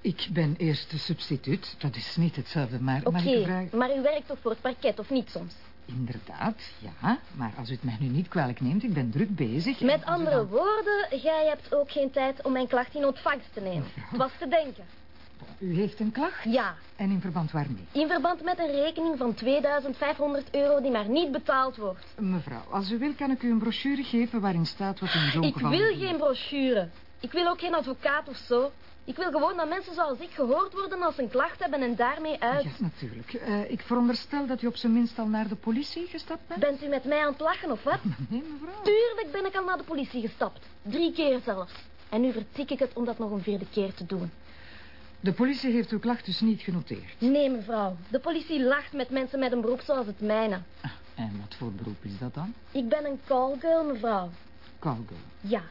ik ben eerste substituut. Dat is niet hetzelfde, maar... Oké, maar u werkt toch voor het parket, of niet soms? Inderdaad, ja. Maar als u het mij nu niet kwalijk neemt, ik ben druk bezig. Met andere dan- woorden, jij hebt ook geen tijd om mijn klacht in ontvangst te nemen. Het was te denken. U heeft een klacht? Ja, En in verband waarmee? in verband met een rekening van 2500 euro die maar niet betaald wordt. Mevrouw, als u wil kan ik u een brochure geven waarin staat wat u in zo'n Ik geval... wil geen brochure. Ik wil ook geen advocaat of zo. Ik wil gewoon dat mensen zoals ik gehoord worden als ze een klacht hebben en daarmee uit. Ja, natuurlijk. Eh, ik veronderstel dat u op zijn minst al naar de politie gestapt bent? Bent u met mij aan het lachen of wat? Nee, mevrouw. Tuurlijk ben ik al naar de politie gestapt. Drie keer zelfs. En nu vertik ik het om dat nog een vierde keer te doen. De politie heeft uw klacht dus niet genoteerd. Nee, mevrouw. De politie lacht met mensen met een beroep zoals het mijne. En wat voor beroep is dat dan? Ik ben een callgirl, mevrouw. Callgirl. Ja,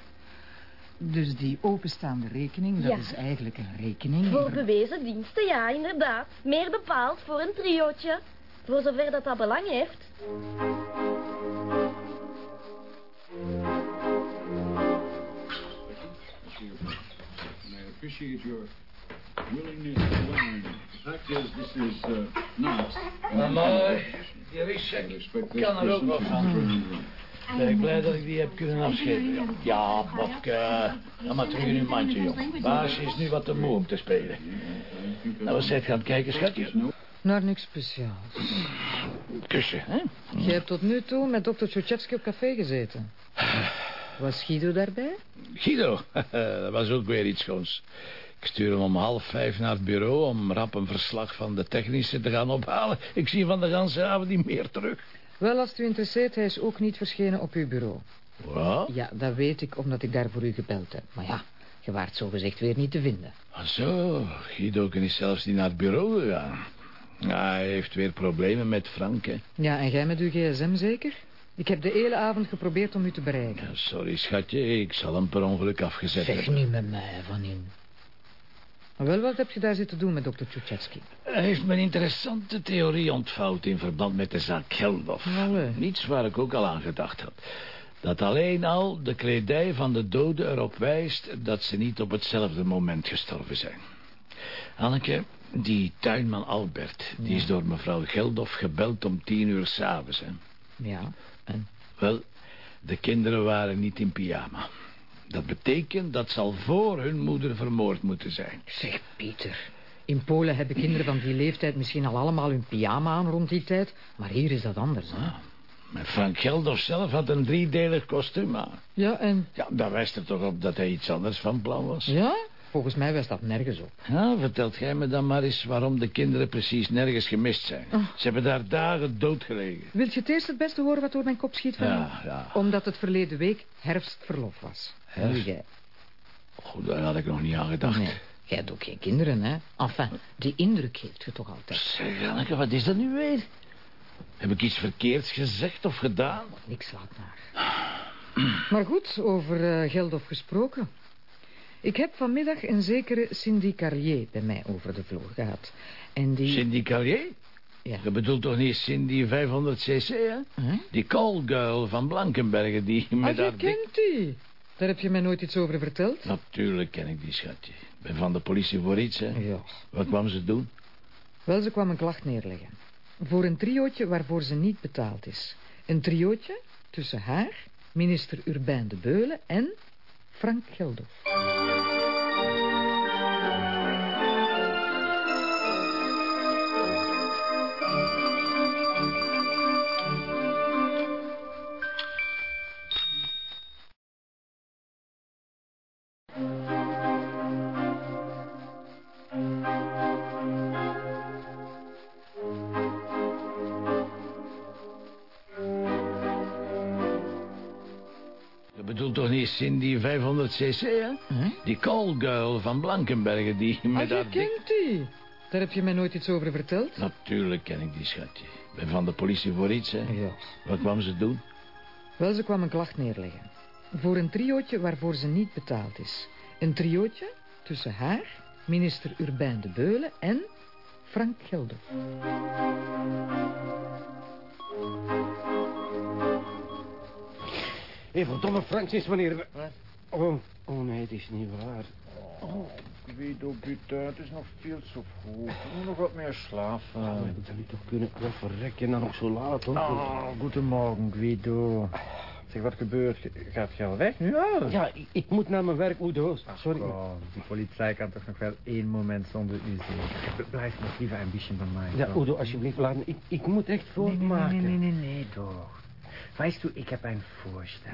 Dus die openstaande rekening, dat Ja. is eigenlijk een rekening... voor bewezen diensten, ja, inderdaad. Meer bepaald voor een triootje. Voor zover dat dat belang heeft. Appreciate your willingness to learn. The fact is, this is uh, not... Die kan er ook. Ben ik blij dat ik die heb kunnen afschepen. Ja, Bobke. Ga maar terug in uw mandje, jong. Baasje is nu wat te moe om te spelen. Nou, wat zijt gaan het kijken, schatje? Naar niks speciaals. Kussen, hè? Je hebt tot nu toe met dokter Tchotchevsky op café gezeten. Was Guido daarbij? Guido, dat was ook weer iets schoons. Ik stuur hem om half vijf naar het bureau om rap een verslag van de technische te gaan ophalen. Ik zie van de ganse avond niet meer terug. Wel, als het u interesseert, hij is ook niet verschenen op uw bureau. Wat? Ja, dat weet ik, omdat ik daar voor u gebeld heb. Maar ja, je waart zogezegd weer niet te vinden. Ah, Zo, Guido is zelfs niet naar het bureau gegaan. Ja, hij heeft weer problemen met Frank, hè. Ja, en jij met uw gsm zeker? Ik heb de hele avond geprobeerd om u te bereiken. Ja, sorry, schatje, ik zal hem per ongeluk afgezet Zeg hebben. niet met mij van in. Wel, wat heb je daar zitten doen met dokter Tchotchevsky? Hij heeft me een interessante theorie ontvouwd in verband met de zaak Geldof. Allee. Niets waar ik ook al aan gedacht had. Dat alleen al de kledij van de doden erop wijst dat ze niet op hetzelfde moment gestorven zijn. Anneke, die tuinman Albert, die is door mevrouw Geldof gebeld om tien uur s'avonds. Ja, en? Wel, de kinderen waren niet in pyjama. Dat betekent dat ze al voor hun moeder vermoord moeten zijn. Zeg, Pieter. In Polen hebben kinderen van die leeftijd misschien al allemaal hun pyjama aan rond die tijd. Maar hier is dat anders, hè? Maar Frank Geldof zelf had een driedelig kostuum aan. Ja, en? Ja, daar wijst er toch op dat hij iets anders van plan was. Ja? Volgens mij wijst dat nergens op. Ja, vertelt jij me dan maar eens waarom de kinderen precies nergens gemist zijn. Oh. Ze hebben daar dagen doodgelegen. Wilt je het eerst het beste horen wat door mijn kop schiet van Ja, ja. Omdat het verleden week herfstverlof was. Goed, daar had ik nog niet aan gedacht. Nee, jij hebt ook geen kinderen, hè? Enfin, die indruk heeft je toch altijd. Zeg, Anneke, wat is dat nu weer? Heb ik iets verkeerds gezegd of gedaan? Niks laat maar. Maar goed, over eh, Geldof gesproken. Ik heb vanmiddag een zekere Cindy Carlier bij mij over de vloer gehad. En die... Cindy Carrier? Ja. Je bedoelt toch niet Cindy 500cc, hè? Die callgirl van Blankenbergen die Ah, met je haar dik... kent die. Daar heb je mij nooit iets over verteld. Natuurlijk ken ik die schatje. Ik ben van de politie voor iets, hè? Ja. Wat kwam ze doen? Wel, ze kwam een klacht neerleggen. Voor een triootje waarvoor ze niet betaald is. Een triootje tussen haar, minister Urbijn de Beulen en Frank Geldof. Toch niet Cindy 500cc, hè? Die callgirl van Blankenbergen die Ah, met je haar kent die. Daar heb je mij nooit iets over verteld. Natuurlijk ken ik die schatje. Ik ben van de politie voor iets, hè? Ja. Wat kwam ze doen? Wel, ze kwam een klacht neerleggen. Voor een triootje waarvoor ze niet betaald is. Een triootje tussen haar, minister Urbijn de Beulen en Frank Geldof. Hé, verdomme Francis, wanneer we... Oh, oh nee, het is niet waar. Oh, Guido, bitte, het is nog veel te vroeg. Ik moet nog wat meer slapen. We moeten nu toch kunnen... Verrekken, dan nog zo laat, hoor. Oh, goedemorgen, Guido. Zeg, wat gebeurt? Gaat je al weg nu al? Ja, ik, ik moet naar mijn werk, Udo. Sorry. Oh, de politie kan toch nog wel één moment zonder u zien. Blijf nog liever een beetje bij mij. Ja? Udo, alsjeblieft, laat me... Ik, ik moet echt Nee, nee, voortmaken. nee, nee, nee, nee, toch. Weißt du, ik heb een voorstel.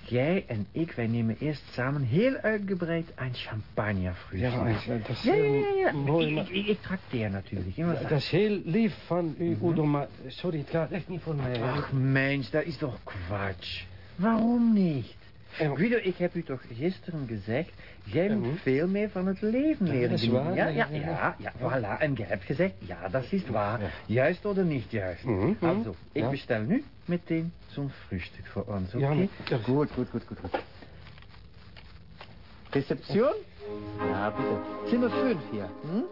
Jij en ik, wij nemen eerst samen heel uitgebreid een champagnefrühstück. Ja, dat is ja, ja, ja, ja. mooi, ik, maar- ik, ik trakteer natuurlijk. Ja, dat is heel lief van u, Udo, maar sorry, het gaat echt niet voor mij. Ach, mens, dat is toch kwatsch. Waarom niet? Guido, ik heb u toch gisteren gezegd... jij moet veel meer van het leven leren dat is waar, Ja, ja, ja, ja. voilà. En je hebt gezegd, ja, dat is waar. Juist of niet juist. Mhm, Also, ik bestel nu meteen zo'n frühstück voor ons, oké? Ja, maar- ja. Goed, goed, goed, goed, goed. Reception? Ja, bitte. Zimmer 5 hier. Hm?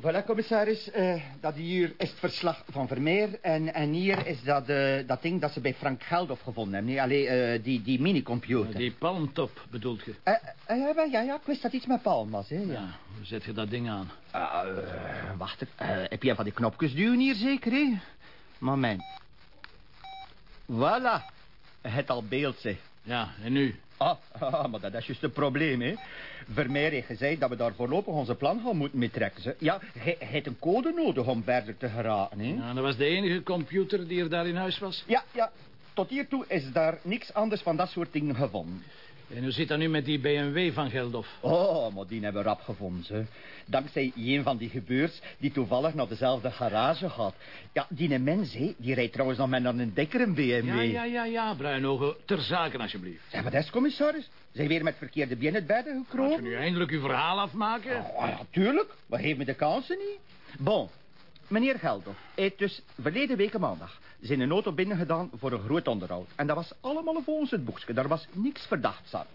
Voilà, commissaris. eh, dat hier is het verslag van Vermeer. En, en hier is dat, eh, dat ding dat ze bij Frank Geldof gevonden hebben. Nee, alleen eh, die, die minicomputer. Die palmtop bedoelt je? Ja, ja, ja, ik wist dat iets met palm was, hè. Ja. Ja, hoe zet je dat ding aan? Ah, wacht, heb je van die knopjes duwen hier zeker, hè? Moment. Voilà. Het al beeld, zeg. Ja, en nu? Ah, ah, maar dat is juist het probleem, hè. Vermeer heeft gezegd dat we daar voorlopig onze plan gaan moeten mee trekken. Ze. Ja, hij hij heeft een code nodig om verder te geraken, hè. Ja, dat was de enige computer die er daar in huis was? Ja, ja. Tot hiertoe is daar niks anders van dat soort dingen gevonden. En hoe zit dat nu met die BMW van Geldof? Oh, maar die hebben we rap gevonden, ze. Dankzij een van die gebeurs die toevallig naar dezelfde garage gaat. Ja, die mens, hè, die rijdt trouwens nog met een dikkere BMW. Ja, ja, ja, ja, Bruinogen. Ter zake, alsjeblieft. Zeg, wat is, commissaris? Zijn weer met verkeerde been het bedden Gaat gekropen? je nu eindelijk uw verhaal afmaken? Oh, ja, tuurlijk. Maar geef me de kansen niet. Bon, meneer Geldof heeft dus verleden week maandag zijn auto binnengedaan voor een groot onderhoud. En dat was allemaal volgens het boekje. Daar was niks verdachts aan.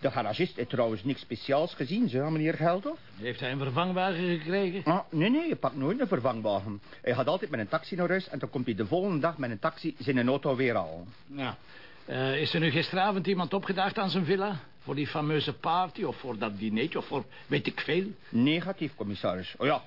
De garagist heeft trouwens niks speciaals gezien, zo, meneer Geldof. Heeft hij een vervangwagen gekregen? Ah, nee, nee, je pakt nooit een vervangwagen. Hij gaat altijd met een taxi naar huis en dan komt hij de volgende dag met een taxi zijn auto weer al. Ja. Eh, is er nu gisteravond iemand opgedaagd aan zijn villa? Voor die fameuze party of voor dat dinertje of voor weet ik veel? Negatief, commissaris. Oh ja,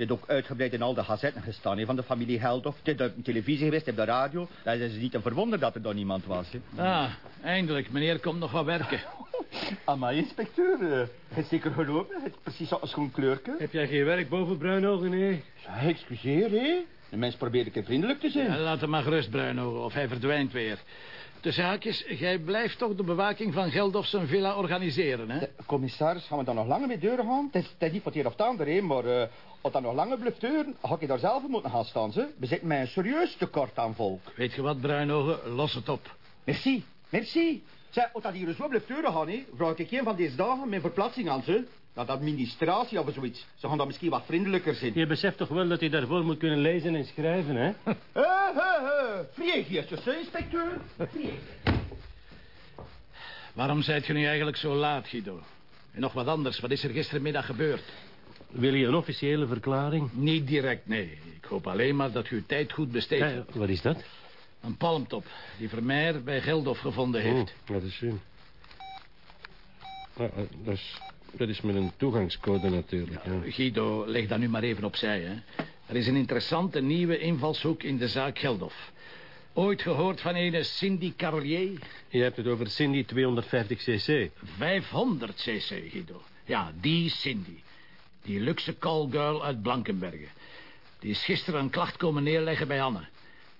is ook uitgebreid in al de gazetten gestaan hè, van de familie. Het is op de televisie geweest, op de radio. Dat is niet te verwonderen dat er dan niemand was. Hè. Ah, eindelijk. Meneer komt nog wat werken. Amai, inspecteur. Uh, het is zeker gelopen. Het is precies als schoon kleurke. Heb jij geen werk boven Bruinogen, nee? Excuseer, hè. De mens probeert een keer vriendelijk te zijn. Ja, laat hem maar gerust, Bruinogen, of hij verdwijnt weer. De zaakjes, jij blijft toch de bewaking van Geldof zijn villa organiseren, hè? Commissaris, gaan we dan nog langer mee deuren gaan? Het is, het is niet het een of het ander, hè, maar uh, als dat nog langer blijft deuren, ga ik daar zelf moeten gaan staan, ze. We zitten met een serieus tekort aan volk. Weet je wat, Bruinogen? Los het op. Merci, merci. Zeg, als dat hier zo blijft gaan, hè, vraag ik een van deze dagen mijn verplaatsing aan ze. Dat administratie of zoiets. Ze gaan dan misschien wat vriendelijker zijn. Je beseft toch wel dat hij daarvoor moet kunnen lezen en schrijven, hè? Hé, hé, hé. Hè, inspecteur? Waarom zijt je nu eigenlijk zo laat, Guido? En nog wat anders, wat is er gistermiddag gebeurd? Wil je een officiële verklaring? Niet direct, nee. Ik hoop alleen maar dat je uw tijd goed besteedt. Ja, ja, wat is dat? Een palmtop die Vermeer bij Geldof gevonden heeft. Oh, dat is. Ah, ah, dat, is, dat is met een toegangscode natuurlijk. Ja, Guido, leg dat nu maar even opzij. Hè. Er is een interessante nieuwe invalshoek in de zaak Geldof. Ooit gehoord van een Cindy Carlier? Je hebt het over Cindy 250cc. 500 cc, Guido. Ja, die Cindy. Die luxe callgirl uit Blankenbergen. Die is gisteren een klacht komen neerleggen bij Anne.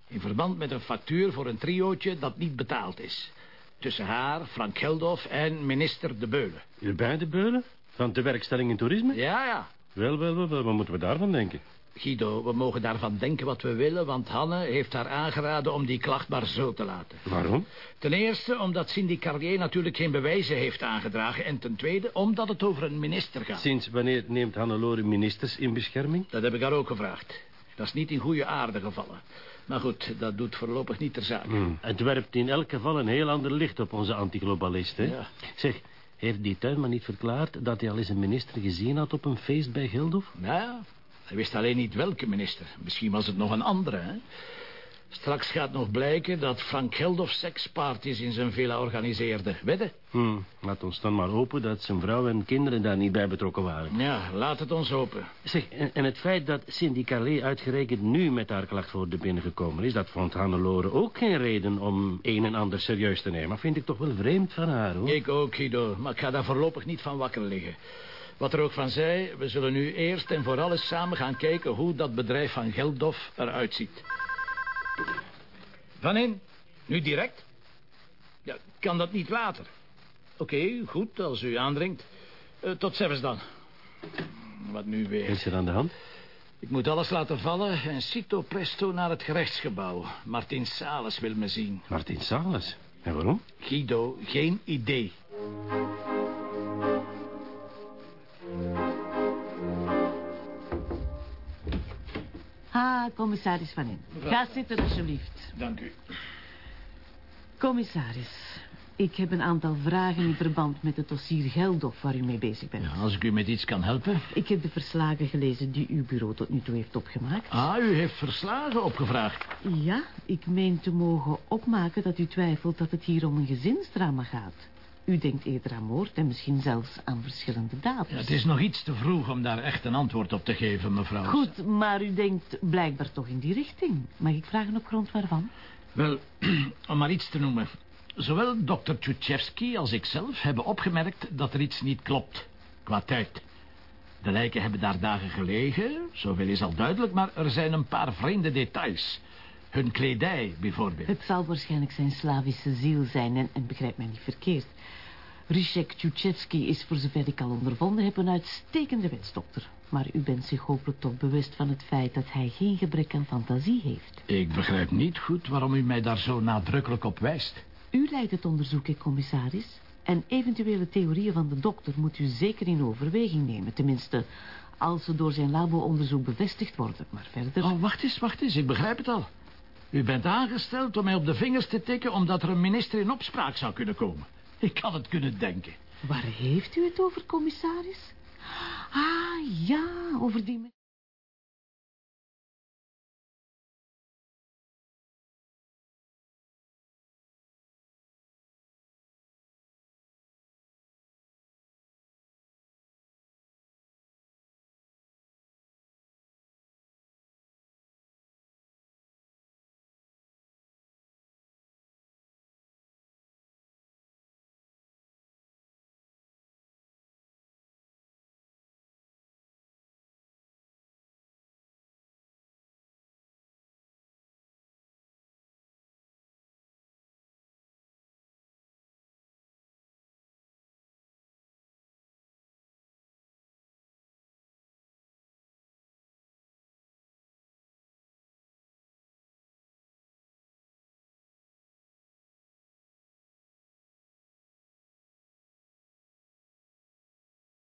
In verband met een factuur voor een triootje dat niet betaald is. Tussen haar, Frank Geldof en minister De Beulen. De beide Beulen? Van de werkstelling in toerisme? Ja, ja. Wel, wel, wel, wel. Wat moeten we daarvan denken? Guido, we mogen daarvan denken wat we willen... want Hanne heeft haar aangeraden om die klacht maar zo te laten. Waarom? Ten eerste omdat Cindy Carrier natuurlijk geen bewijzen heeft aangedragen... en ten tweede omdat het over een minister gaat. Sinds wanneer neemt Hannelore ministers in bescherming? Dat heb ik haar ook gevraagd. Dat is niet in goede aarde gevallen. Maar goed, dat doet voorlopig niet ter zake. Hmm. Het werpt in elk geval een heel ander licht op onze antiglobalist, hè? Ja. Zeg, heeft die tuinman niet verklaard dat hij al eens een minister gezien had op een feest bij Geldof? Ja, hij wist alleen niet welke minister. Misschien was het nog een andere, hè? Straks gaat nog blijken dat Frank Geldof seksparties in zijn villa organiseerde. Wedden? Hmm, laat ons dan maar hopen dat zijn vrouw en kinderen daar niet bij betrokken waren. Ja, laat het ons hopen. Zeg, en, en het feit dat Cindy Calais uitgerekend nu met haar klacht voor de binnengekomen is... dat vond Hannelore ook geen reden om een en ander serieus te nemen. Maar vind ik toch wel vreemd van haar, hoor. Ik ook, Guido. Maar ik ga daar voorlopig niet van wakker liggen. Wat er ook van zij, we zullen nu eerst en vooral eens samen gaan kijken... hoe dat bedrijf van Geldof eruit ziet. Van in? Nu direct? Ja, kan dat niet later? Oké, goed, als u aandringt. Eh, tot zelfs dan. Wat nu weer? Is er aan de hand? Ik moet alles laten vallen en cito presto naar het gerechtsgebouw. Martin Sales wil me zien. Martin Sales? En waarom? Guido, geen idee. Ah, commissaris Van In. Ga zitten, alsjeblieft. Dank u. Commissaris, ik heb een aantal vragen in verband met het dossier Geldof waar u mee bezig bent. Ja, als ik u met iets kan helpen. Ik heb de verslagen gelezen die uw bureau tot nu toe heeft opgemaakt. Ah, u heeft verslagen opgevraagd. Ja, ik meen te mogen opmaken dat u twijfelt dat het hier om een gezinsdrama gaat. U denkt eerder aan moord en misschien zelfs aan verschillende daders. Ja, het is nog iets te vroeg om daar echt een antwoord op te geven, mevrouw. Goed, maar u denkt blijkbaar toch in die richting. Mag ik vragen op grond waarvan? Wel, om maar iets te noemen. Zowel dokter Tchutchevsky als ikzelf hebben opgemerkt dat er iets niet klopt. Qua tijd. De lijken hebben daar dagen gelegen, zoveel is al duidelijk, maar er zijn een paar vreemde details. Hun kledij, bijvoorbeeld. Het zal waarschijnlijk zijn Slavische ziel zijn en, en begrijp mij niet verkeerd. Ryszek Tchutchevsky is, voor zover ik al ondervonden heb, een uitstekende wetsdokter. Maar u bent zich hopelijk toch bewust van het feit dat hij geen gebrek aan fantasie heeft. Ik begrijp niet goed waarom u mij daar zo nadrukkelijk op wijst. U leidt het onderzoek, hè, commissaris? En eventuele theorieën van de dokter moet u zeker in overweging nemen. Tenminste, als ze door zijn labo-onderzoek bevestigd worden. Maar verder... Oh, wacht eens, wacht eens. Ik begrijp het al. U bent aangesteld om mij op de vingers te tikken... omdat er een minister in opspraak zou kunnen komen. Ik had het kunnen denken. Waar heeft u het over, commissaris? Ah, ja, over die...